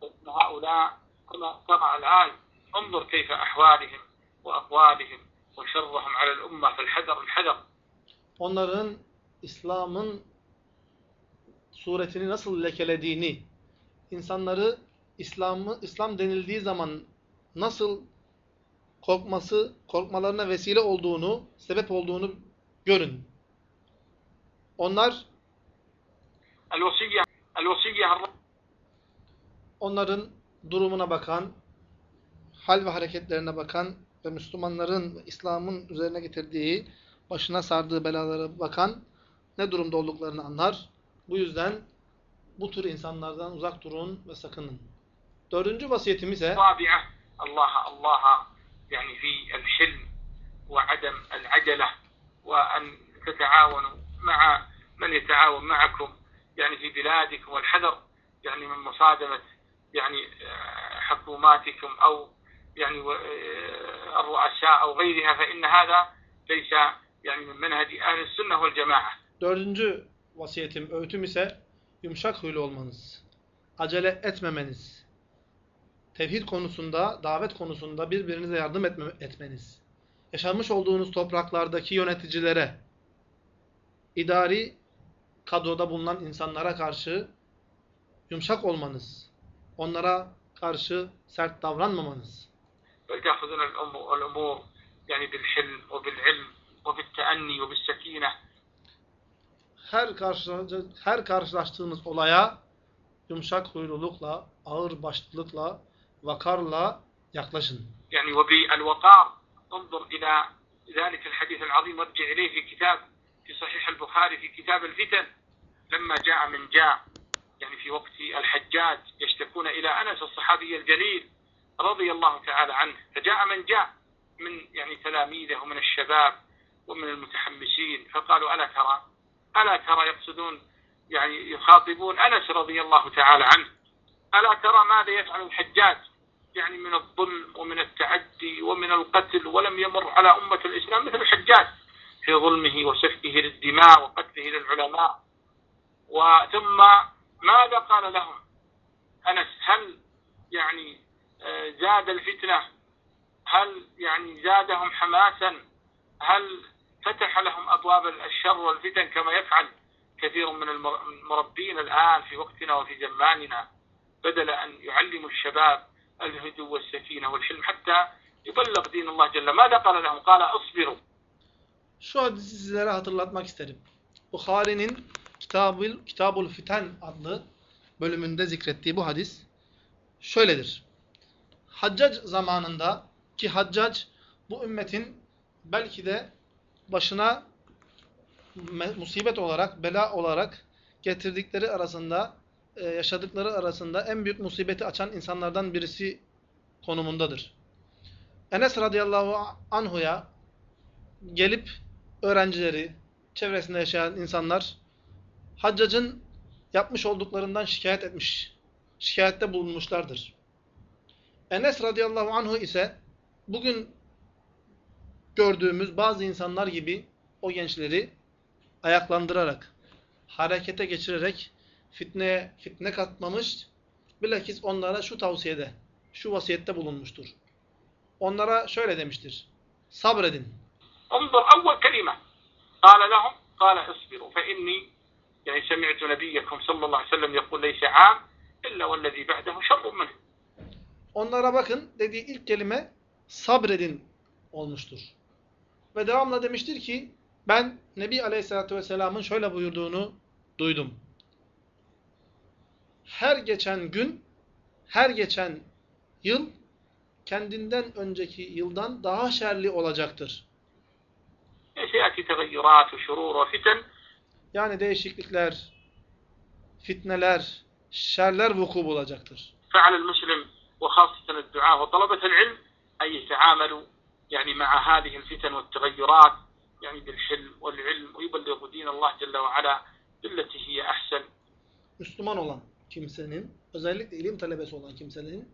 فإن هؤلاء كما قرأ الآية انظر كيف أحوالهم وأقوالهم وشرهم على الأمة فالحذر الحذر Onların İslam'ın suretini nasıl lekelediğini, insanları İslam'ı İslam denildiği zaman nasıl korkması, korkmalarına vesile olduğunu, sebep olduğunu görün. Onlar الوصية الوصية الر- Onların durumuna bakan, hal ve hareketlerine bakan ve Müslümanların, İslam'ın üzerine getirdiği, başına sardığı belalara bakan ne durumda olduklarını anlar. Bu yüzden bu tür insanlardan uzak durun ve sakının. Dördüncü vasiyetimiz ise Allah'a Allah'a yani fi el-hilm ve adem el-acele ve en tetaavunu ma'a men yetaavun ma'akum يعني في بلادكم والحذر يعني من مصادمة يعني آه، حكوماتكم أو يعني و- آه، الرؤساء أو غيرها فإن هذا ليس يعني من منهج أهل السنة والجماعة dördüncü vasiyetim, öğütüm ise yumuşak huylu olmanız. Acele etmemeniz. Tevhid konusunda, davet konusunda birbirinize yardım etme, etmeniz. Yaşamış olduğunuz topraklardaki yöneticilere, idari kadroda bulunan insanlara karşı yumuşak olmanız. Onlara karşı sert davranmamanız. بل تأخذون الأمور الأمور يعني بالحلم وبالعلم وبالتأني وبالسكينة Her, karşı, her karşılaştığınız olaya yumuşak huylulukla, ağır başlılıkla, vakarla yaklaşın. يعني وبالوقار انظر إلى ذلك الحديث العظيم وارجع إليه في كتاب في صحيح البخاري في كتاب الفتن لما جاء من جاء يعني في وقت الحجاج يشتكون إلى أنس الصحابي الجليل رضي الله تعالى عنه فجاء من جاء من يعني تلاميذه ومن الشباب ومن المتحمسين فقالوا ألا ترى؟ ألا ترى يقصدون يعني يخاطبون أنس رضي الله تعالى عنه؟ ألا ترى ماذا يفعل الحجاج؟ يعني من الظلم ومن التعدي ومن القتل ولم يمر على أمة الإسلام مثل الحجاج. في ظلمه وسفكه للدماء وقتله للعلماء. وثم ماذا قال لهم؟ أنس هل يعني آه، زاد الفتنة؟ هل يعني زادهم حماسا؟ هل فتح لهم أبواب الشر والفتن كما يفعل كثير من المر- المربين الآن في وقتنا وفي زماننا؟ بدل أن يعلموا الشباب الهدوء والسكينة والحلم حتى يبلغ دين الله جل ماذا قال لهم؟ قال أصبروا. Şu hadisi sizlere hatırlatmak isterim. Bukhari'nin Kitabul, Kitabul Fiten adlı bölümünde zikrettiği bu hadis şöyledir. Haccac zamanında ki Haccac bu ümmetin belki de başına musibet olarak, bela olarak getirdikleri arasında, e, yaşadıkları arasında en büyük musibeti açan insanlardan birisi konumundadır. Enes radıyallahu anhu'ya gelip öğrencileri, çevresinde yaşayan insanlar Haccac'ın yapmış olduklarından şikayet etmiş, şikayette bulunmuşlardır. Enes radıyallahu anhu ise bugün gördüğümüz bazı insanlar gibi o gençleri ayaklandırarak, harekete geçirerek fitneye fitne katmamış, bilakis onlara şu tavsiyede, şu vasiyette bulunmuştur. Onlara şöyle demiştir. Sabredin. انظر أول كلمة قال لهم قال اصبروا فإني يعني سمعت نبيكم صلى الله عليه وسلم يقول ليس عام إلا والذي بعده شر منه Onlara bakın dediği ilk kelime sabredin olmuştur. Ve devamla demiştir ki ben Nebi Aleyhisselatü Vesselam'ın şöyle buyurduğunu duydum. Her geçen gün, her geçen yıl kendinden önceki yıldan daha şerli olacaktır. سيأتي تغيرات وشرور وفتن Yani değişiklikler, fitneler, şerler vuku bulacaktır. فعلى المسلم وخاصة الدعاة وطلبة العلم أن يتعاملوا يعني مع هذه الفتن والتغيرات يعني بالحلم والعلم ويبلغوا دين الله جل وعلا بالتي هي أحسن Müslüman olan kimsenin, özellikle ilim talebesi olan kimsenin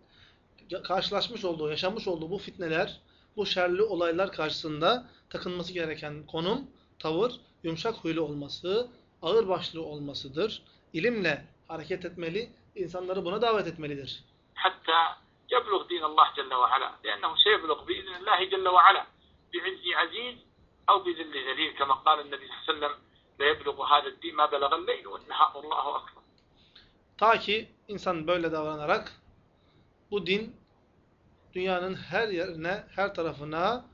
karşılaşmış olduğu, yaşamış olduğu bu fitneler, bu şerli olaylar karşısında takınması gereken konum, tavır, yumuşak huylu olması, ağır başlı olmasıdır. İlimle hareket etmeli, insanları buna davet etmelidir. حتى يبلغ دين الله جل وعلا لأنه سيبلغ بإذن الله جل وعلا بعز عزيز أو بذل ذليل كما قال النبي صلى الله عليه وسلم لا يبلغ هذا الدين ما بلغ الليل والنهار الله أكبر Ta ki insan böyle davranarak bu din dünyanın her yerine, her tarafına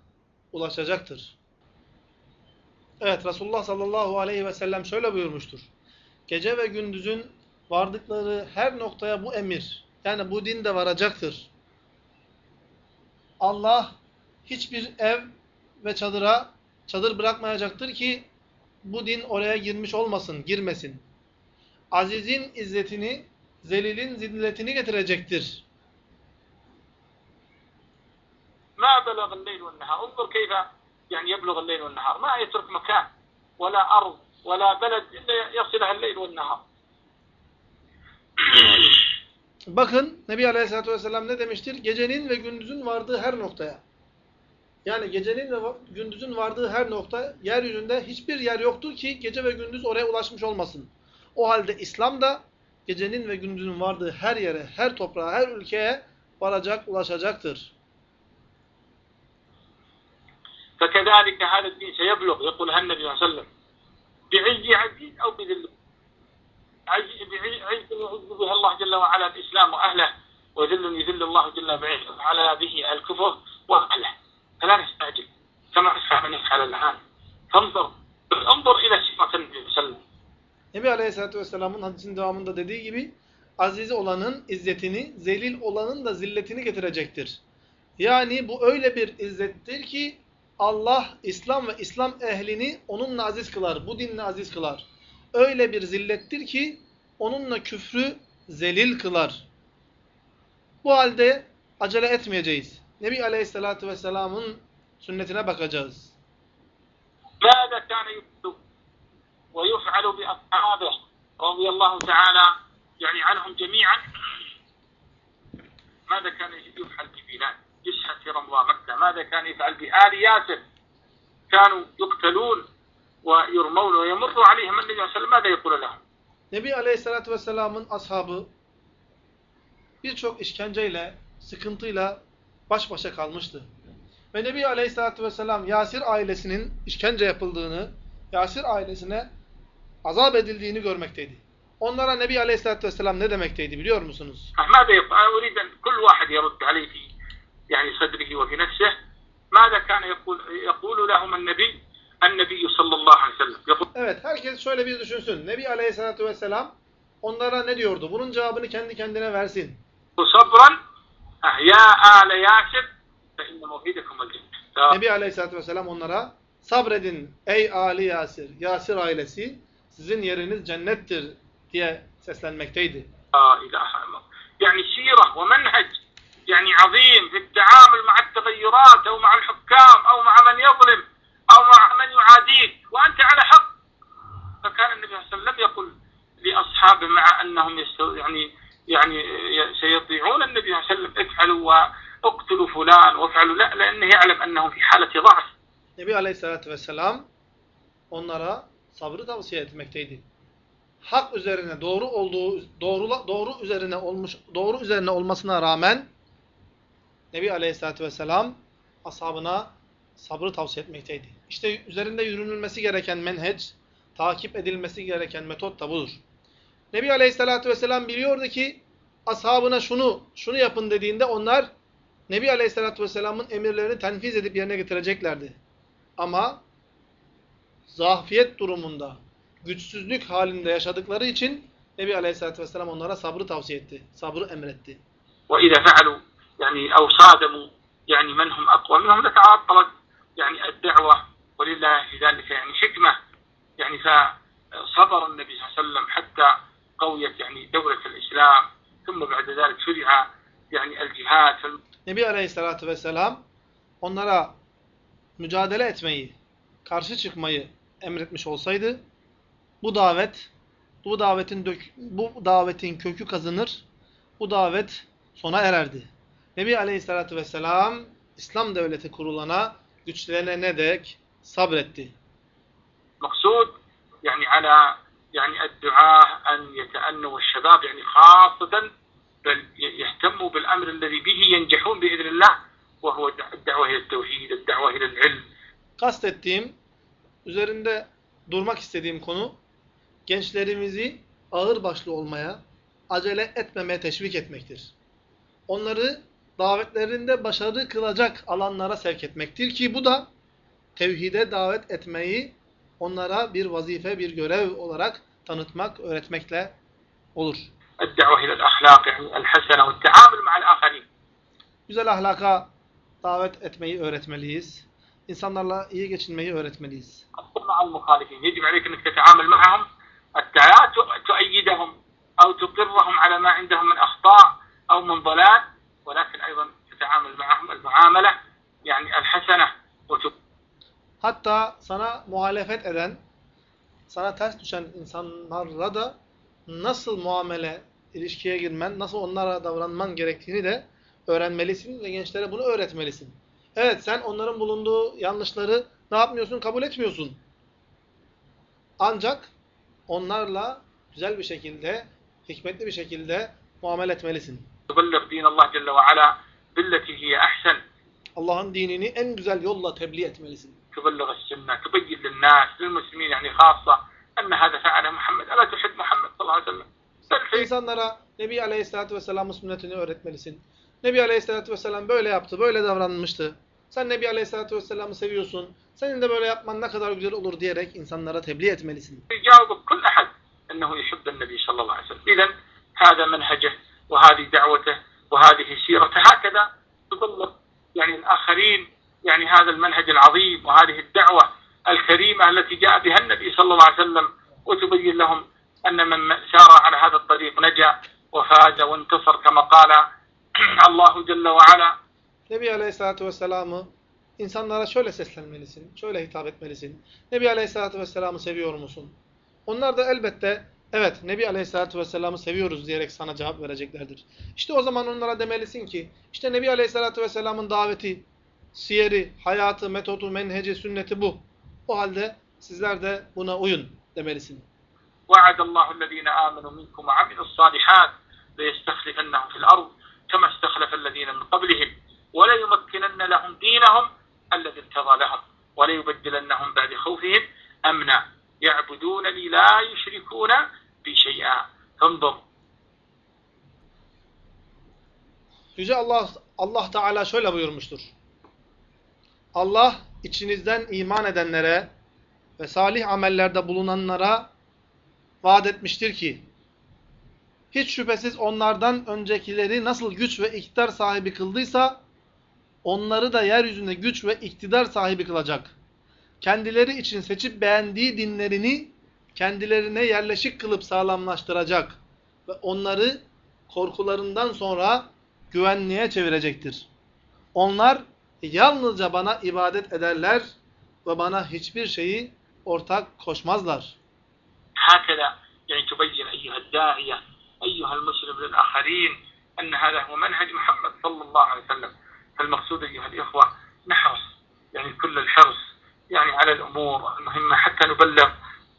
ulaşacaktır. Evet Resulullah sallallahu aleyhi ve sellem şöyle buyurmuştur. Gece ve gündüzün vardıkları her noktaya bu emir, yani bu din de varacaktır. Allah hiçbir ev ve çadıra çadır bırakmayacaktır ki bu din oraya girmiş olmasın, girmesin. Azizin izzetini, zelilin zilletini getirecektir. ما بلغ الليل والنهار انظر كيف يعني يبلغ الليل والنهار ما يترك مكان ولا أرض ولا بلد إلا يصلها الليل والنهار Bakın Nebi Aleyhisselatü Vesselam ne demiştir? Gecenin ve gündüzün vardığı her noktaya. Yani gecenin ve gündüzün vardığı her nokta, yeryüzünde hiçbir yer yoktur ki gece ve gündüz oraya ulaşmış olmasın. O halde İslam da gecenin ve gündüzün vardığı her yere, her toprağa, her ülkeye varacak, ulaşacaktır. فكذلك هذا الدين سيبلغ يقولها النبي صلى الله عليه وسلم بعز عزيز أو بذل عز بعز يعز بها الله جل وعلا الإسلام وأهله وذل يذل الله جل وعلا به الكفر وأهله فلا نستعجل كما أسرع من يفعل الآن فانظر انظر إلى سيرة النبي صلى الله عليه وسلم Nebi Aleyhisselatü Vesselam'ın hadisin devamında dediği gibi aziz olanın izzetini, zelil olanın da zilletini getirecektir. Yani bu öyle bir izzettir ki Allah İslam ve İslam ehlini onunla aziz kılar, bu dinle aziz kılar. Öyle bir zillettir ki onunla küfrü zelil kılar. Bu halde acele etmeyeceğiz. Nebi Aleyhisselatü Vesselam'ın sünnetine bakacağız. ماذا كان يكتب ويفعل بأصحابه رضي الله تعالى يعني عنهم جميعا ماذا كان يفعل ببلال يشهد في رمضان مكة ماذا كان يفعل بآل ياسر كانوا يقتلون ويرمون ويمر عليهم النبي صلى الله عليه وسلم ماذا يقول لهم Nebi Aleyhisselatü Vesselam'ın ashabı birçok işkenceyle, sıkıntıyla baş başa kalmıştı. Ve Nebi Aleyhisselatü Vesselam Yasir ailesinin işkence yapıldığını, Yasir ailesine azap edildiğini görmekteydi. Onlara Nebi Aleyhisselatü Vesselam ne demekteydi biliyor musunuz? يعني صدره وفي نفسه ماذا كان يقول يقول لهم النبي النبي صلى الله عليه وسلم يقول Evet, herkes şöyle bir düşünsün. Nebi Aleyhisselatü Vesselam onlara ne diyordu? Bunun cevabını kendi kendine versin. صبرا يا آل ياسر فإن موعدكم الجنة Nebi Aleyhisselatü Vesselam onlara sabredin ey Ali Yasir, Yasir ailesi sizin yeriniz cennettir diye seslenmekteydi. لا إله إلا الله يعني سيرة ومنهج يعني عظيم في التعامل مع التغيرات أو مع الحكام أو مع من يظلم أو مع من يعاديك وأنت على حق فكان النبي صلى الله عليه وسلم يقول لأصحابه مع أنهم يعني يعني سيطيعون النبي صلى الله عليه وسلم افعلوا واقتلوا فلان وافعلوا لا لأنه يعلم أنهم في حالة ضعف Nebi Aleyhisselatü Vesselam onlara sabrı tavsiye etmekteydi. Hak üzerine doğru olduğu doğru doğru üzerine olmuş doğru üzerine olmasına rağmen Nebi Aleyhisselatü Vesselam ashabına sabrı tavsiye etmekteydi. İşte üzerinde yürünülmesi gereken menheç, takip edilmesi gereken metot da budur. Nebi Aleyhisselatü Vesselam biliyordu ki ashabına şunu, şunu yapın dediğinde onlar Nebi Aleyhisselatü Vesselam'ın emirlerini tenfiz edip yerine getireceklerdi. Ama zafiyet durumunda, güçsüzlük halinde yaşadıkları için Nebi Aleyhisselatü Vesselam onlara sabrı tavsiye etti. Sabrı emretti. وإذا فعلوا يعني أو صادموا يعني من هم أقوى منهم لتعطلت يعني الدعوة ولله في ذلك يعني حكمة يعني فصبر النبي صلى الله عليه وسلم حتى قويت يعني دولة الإسلام ثم بعد ذلك شرع يعني الجهاد Nebi Aleyhisselatü Vesselam onlara mücadele etmeyi, karşı çıkmayı emretmiş olsaydı bu davet bu davetin dök, bu davetin kökü kazınır. Bu davet sona ererdi. Nebi Aleyhisselatü Vesselam İslam devleti kurulana, güçlerine ne dek sabretti. Maksud yani ala yani dua en yetennu şebab yani hasaden bel yehtemu bil emr allazi bihi yencehun bi idnillah ve huve da've ile tevhid, da've ile ilm. Kastettiğim üzerinde durmak istediğim konu gençlerimizi ağır başlı olmaya, acele etmemeye teşvik etmektir. Onları davetlerinde başarı kılacak alanlara sevk etmektir ki bu da tevhide davet etmeyi onlara bir vazife, bir görev olarak tanıtmak, öğretmekle olur. الدعوة إلى الأخلاق يعني الحسنة والتعامل مع الآخرين Güzel ahlaka davet etmeyi öğretmeliyiz. İnsanlarla iyi geçinmeyi öğretmeliyiz. مع المخالفين يجب عليك أنك تتعامل معهم حتى لا تؤيدهم أو تقرهم على ما عندهم من أخطاء أو من ضلال ولكن أيضا تتعامل معهم المعاملة يعني الحسنة Hatta sana muhalefet eden, sana ters düşen insanlarla da nasıl muamele, ilişkiye girmen, nasıl onlara davranman gerektiğini de öğrenmelisin ve gençlere bunu öğretmelisin. Evet sen onların bulunduğu yanlışları ne yapmıyorsun? Kabul etmiyorsun. Ancak onlarla güzel bir şekilde, hikmetli bir şekilde muamele etmelisin. تبلغ دين الله جل وعلا بالتي هي أحسن Allah'ın dinini en güzel yolla tebliğ etmelisin. تبلغ السنة تبين للناس للمسلمين يعني خاصة أن هذا فعله محمد ألا تحب محمد صلى الله عليه وسلم İnsanlara Nebi Aleyhisselatü Vesselam'ın sünnetini öğretmelisin. Nebi Aleyhisselatü Vesselam böyle yaptı, böyle davranmıştı. Sen Nebi Aleyhisselatü Vesselam'ı seviyorsun. Senin de böyle yapman ne kadar güzel olur diyerek insanlara tebliğ etmelisin. يجاوب كل أحد أنه يحب النبي صلى الله عليه وسلم إذا هذا منهجه وهذه دعوته وهذه سيرته هكذا تبلغ يعني الآخرين يعني هذا المنهج العظيم وهذه الدعوة الكريمة التي جاء بها النبي صلى الله عليه وسلم وتبين لهم أن من سار على هذا الطريق نجا وفاز وانتصر كما قال [clears throat] الله جل وعلا Nebi Aleyhisselatü Vesselam'ı insanlara şöyle seslenmelisin, şöyle hitap etmelisin. Nebi Aleyhisselatü Vesselam'ı seviyor musun? Onlar da elbette evet Nebi Aleyhisselatü Vesselam'ı seviyoruz diyerek sana cevap vereceklerdir. İşte o zaman onlara demelisin ki işte Nebi Aleyhisselatü Vesselam'ın daveti, siyeri, hayatı, metodu, menheci, sünneti bu. O halde sizler de buna uyun demelisin. وعد الله الذين آمنوا منكم وعملوا الصالحات ليستخلفنهم في الأرض كما استخلف الذين من قبلهم وليمكنن لهم دينهم الذي ارتضى لهم وليبدلنهم بعد خوفهم أمنا يعبدونني لا يشركون Hamdolsun. Yüce Allah Allah Teala şöyle buyurmuştur. Allah içinizden iman edenlere ve salih amellerde bulunanlara vaat etmiştir ki hiç şüphesiz onlardan öncekileri nasıl güç ve iktidar sahibi kıldıysa onları da yeryüzünde güç ve iktidar sahibi kılacak. Kendileri için seçip beğendiği dinlerini kendilerine yerleşik kılıp sağlamlaştıracak ve onları korkularından sonra güvenliğe çevirecektir. Onlar yalnızca bana ibadet ederler ve bana hiçbir şeyi ortak koşmazlar. هكذا يعني تبين أيها الداعية أيها المسلم للآخرين أن هذا هو منهج محمد صلى الله عليه وسلم فالمقصود أيها الإخوة نحرص يعني كل الحرص يعني على الأمور المهمة حتى نبلغ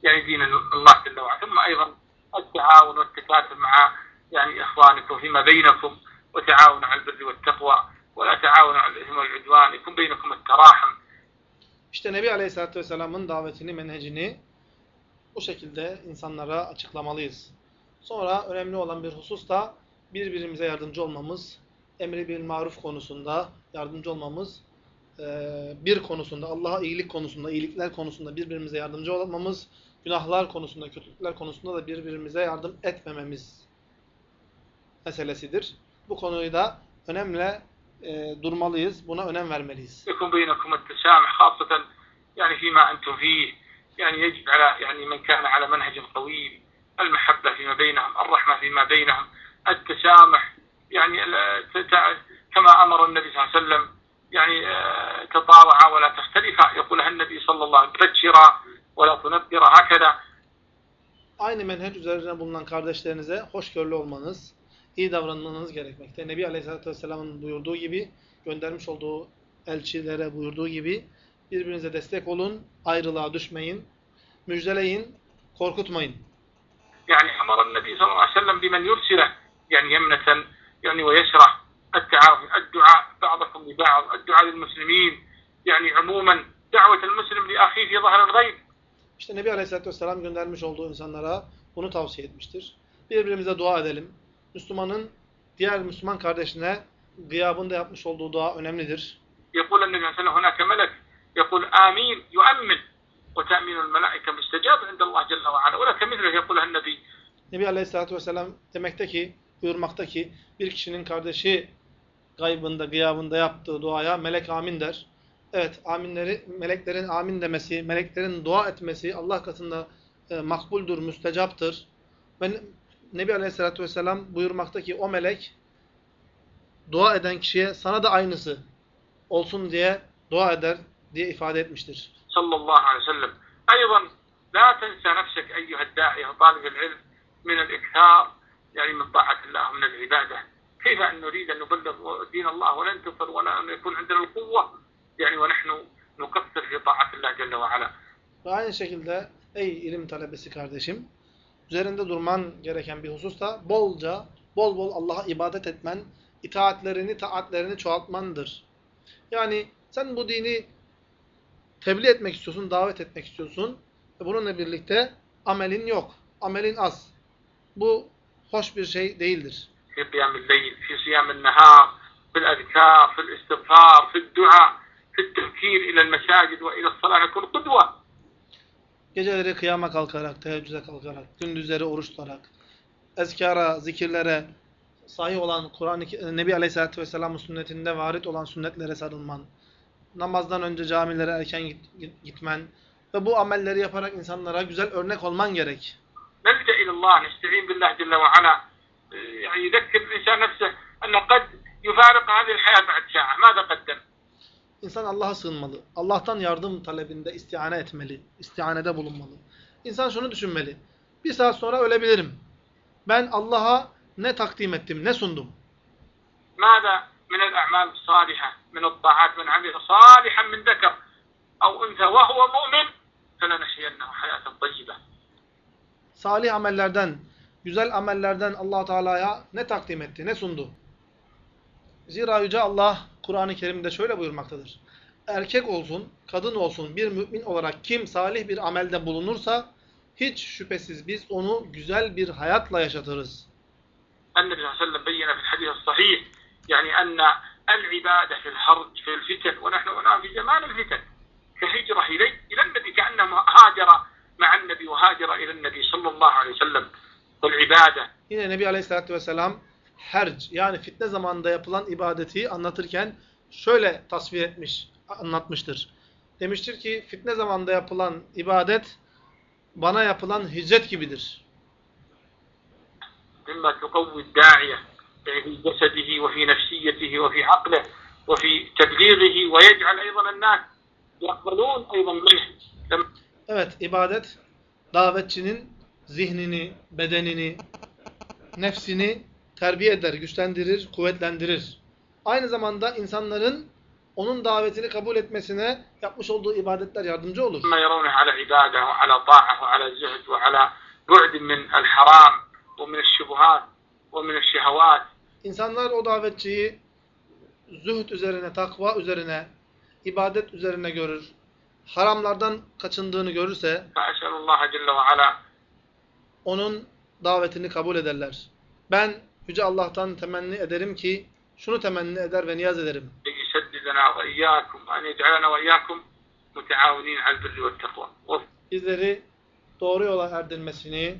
يعني دين الله جل وعلا ثم أيضا التعاون والتكاتف مع يعني إخوانكم فيما بينكم وتعاونوا على البر والتقوى ولا تعاونوا على الإثم والعدوان يكون بينكم التراحم İşte Nebi Aleyhisselatü Vesselam'ın davetini, menhecini bu şekilde insanlara açıklamalıyız. Sonra önemli olan bir husus da birbirimize yardımcı olmamız, emri bil maruf konusunda yardımcı olmamız, bir konusunda, Allah'a iyilik konusunda, iyilikler konusunda birbirimize yardımcı olmamız, günahlar konusunda, kötülükler konusunda da birbirimize yardım etmememiz meselesidir. Bu konuyu da önemli e, durmalıyız, buna önem vermeliyiz. يكون بينكم التسامح خاصة يعني فيما أنتم فيه يعني يجب على يعني من كان على منهج قويم المحبة فيما بينهم الرحمة فيما بينهم التسامح يعني كما أمر النبي صلى الله عليه وسلم يعني تطاوعا ولا تختلفا يقولها النبي صلى الله عليه وسلم بشرا ولا تنفرا هكذا Aynı menheç üzerine bulunan kardeşlerinize hoşgörülü olmanız, iyi davranmanız gerekmekte. Nebi Aleyhisselatü Vesselam'ın buyurduğu gibi, göndermiş olduğu elçilere buyurduğu gibi birbirinize destek olun, ayrılığa düşmeyin, müjdeleyin, korkutmayın. يعني أمر النبي صلى الله عليه وسلم بمن يرسله يعني يمنة يعني ويشرح التعاون الدعاء بعضكم لبعض الدعاء للمسلمين يعني عموما دعوة المسلم لأخيه في ظهر الغيب İşte Nebi Aleyhisselatü Vesselam göndermiş olduğu insanlara bunu tavsiye etmiştir. Birbirimize dua edelim. Müslümanın diğer Müslüman kardeşine gıyabında yapmış olduğu dua önemlidir. يقول النبي صلى الله عليه وسلم هناك ملك يقول آمين يؤمن وتأمين الملائكة مستجاب عند الله جل وعلا ولك مثله يقولها النبي Nebi Aleyhisselatü Vesselam demekte ki, buyurmakta ki bir kişinin kardeşi gaybında, gıyabında yaptığı duaya melek amin der. Evet, aminleri, meleklerin amin demesi, meleklerin dua etmesi Allah katında e, makbuldür, müstecaptır. Ve Nebi Aleyhisselatü Vesselam buyurmakta ki o melek dua eden kişiye sana da aynısı olsun diye dua eder diye ifade etmiştir. صلى الله عليه وسلم أيضا لا تنسى نفسك أيها الداعية وطالب العلم من الإكثار يعني من طاعة الله ومن العبادة كيف أن نريد أن نبلغ دين الله ولا ننتصر ولا أن يكون عندنا القوة يعني ونحن نقصر في طاعة الله جل وعلا Ve aynı şekilde ey ilim talebesi kardeşim, üzerinde durman gereken bir husus da bolca, bol bol Allah'a ibadet etmen, itaatlerini, taatlerini çoğaltmandır. Yani sen bu dini tebliğ etmek istiyorsun, davet etmek istiyorsun ve bununla birlikte amelin yok, amelin az. Bu hoş bir şey değildir. في قيام الليل في صيام النهار في الأذكار في الاستغفار في الدعاء في التفكير إلى المساجد وإلى الصلاة نكون قدوة Geceleri kıyama kalkarak, teheccüde kalkarak, gündüzleri oruç tutarak, ezkara, zikirlere, sahih olan Kur'an-ı Nebi Aleyhisselatü Vesselam'ın sünnetinde varit olan sünnetlere sarılman, namazdan önce camilere erken git- gitmen ve bu amelleri yaparak insanlara güzel örnek olman gerek. نلجأ إلى الله نستعين بالله جل وعلا يعني يذكر الإنسان نفسه أنه قد يفارق هذه الحياة İnsan Allah'a sığınmalı. Allah'tan yardım talebinde istihane etmeli. istihanede bulunmalı. İnsan şunu düşünmeli. Bir saat sonra ölebilirim. Ben Allah'a ne takdim ettim, ne sundum? ماذا من الأعمال الصالحة من الطاعات من عمل صالحا من ذكر أو أنثى وهو مؤمن فلنحيينه حياة طيبة salih amellerden, güzel amellerden allah Teala'ya ne takdim etti, ne sundu? Zira Yüce Allah Kur'an-ı Kerim'de şöyle buyurmaktadır. Erkek olsun, kadın olsun bir mümin olarak kim salih bir amelde bulunursa hiç şüphesiz biz onu güzel bir hayatla yaşatırız. النبي صلى الله عليه وسلم بين في الحديث الصحيح يعني أن العبادة في الحرج في الفتن ونحن الآن في زمان الفتن كهجرة إلي إلى النبي كأنه هاجر مع النبي وهاجر إلى النبي صلى الله عليه وسلم والعبادة Yine Nebi Aleyhisselatü Vesselam herc yani fitne zamanında yapılan ibadeti anlatırken şöyle tasvir etmiş, anlatmıştır. Demiştir ki fitne zamanında yapılan ibadet bana yapılan hicret gibidir. مما تقوي الداعية يعني في جسده وفي نفسيته وفي عقله وفي تبليغه ويجعل أيضا الناس يقبلون أيضا منه لما Evet, ibadet davetçinin zihnini, bedenini, nefsini terbiye eder, güçlendirir, kuvvetlendirir. Aynı zamanda insanların onun davetini kabul etmesine yapmış olduğu ibadetler yardımcı olur. İnsanlar o davetçiyi zühd üzerine, takva üzerine, ibadet üzerine görür. Haramlardan kaçındığını görürse onun davetini kabul ederler. Ben Yüce Allah'tan temenni ederim ki şunu temenni eder ve niyaz ederim. Bizleri doğru yola erdirmesini,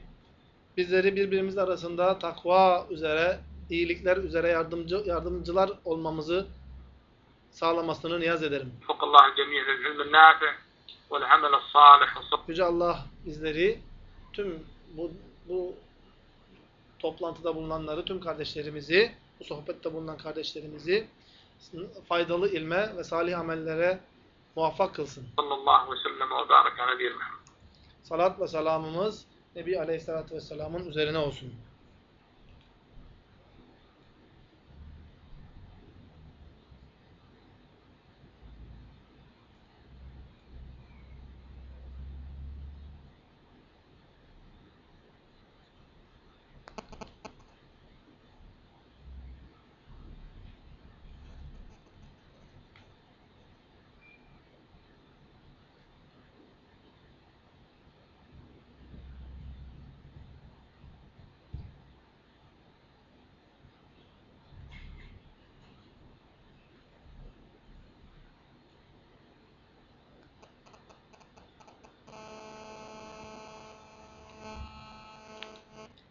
bizleri birbirimiz arasında takva üzere, iyilikler üzere yardımcı yardımcılar olmamızı sağlamasını niyaz ederim. Yüce Allah bizleri tüm bu, bu toplantıda bulunanları, tüm kardeşlerimizi, bu sohbette bulunan kardeşlerimizi faydalı ilme ve salih amellere muvaffak kılsın. Salat ve selamımız Nebi Aleyhisselatü Vesselam'ın üzerine olsun.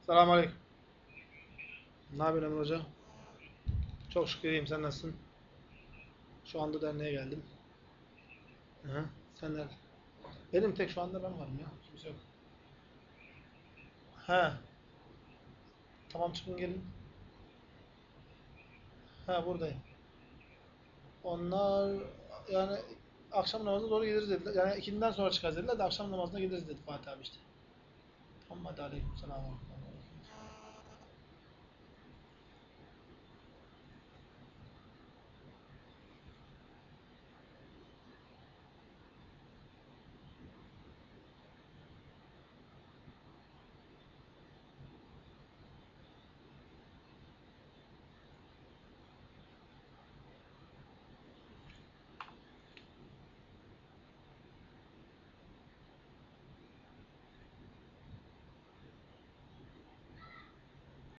Selamun Aleyküm. Ne yapıyorsun Emre Hoca? Çok şükür iyiyim. Sen nasılsın? Şu anda derneğe geldim. Hı, sen nerede? Benim tek şu anda ben varım ya. Kimse yok. He. Tamam çıkın gelin. He buradayım. Onlar yani akşam namazına doğru geliriz dediler. Yani ikinden sonra çıkarız dediler de akşam namazına geliriz dedi Fatih abi işte. Tamam hadi aleyküm selam.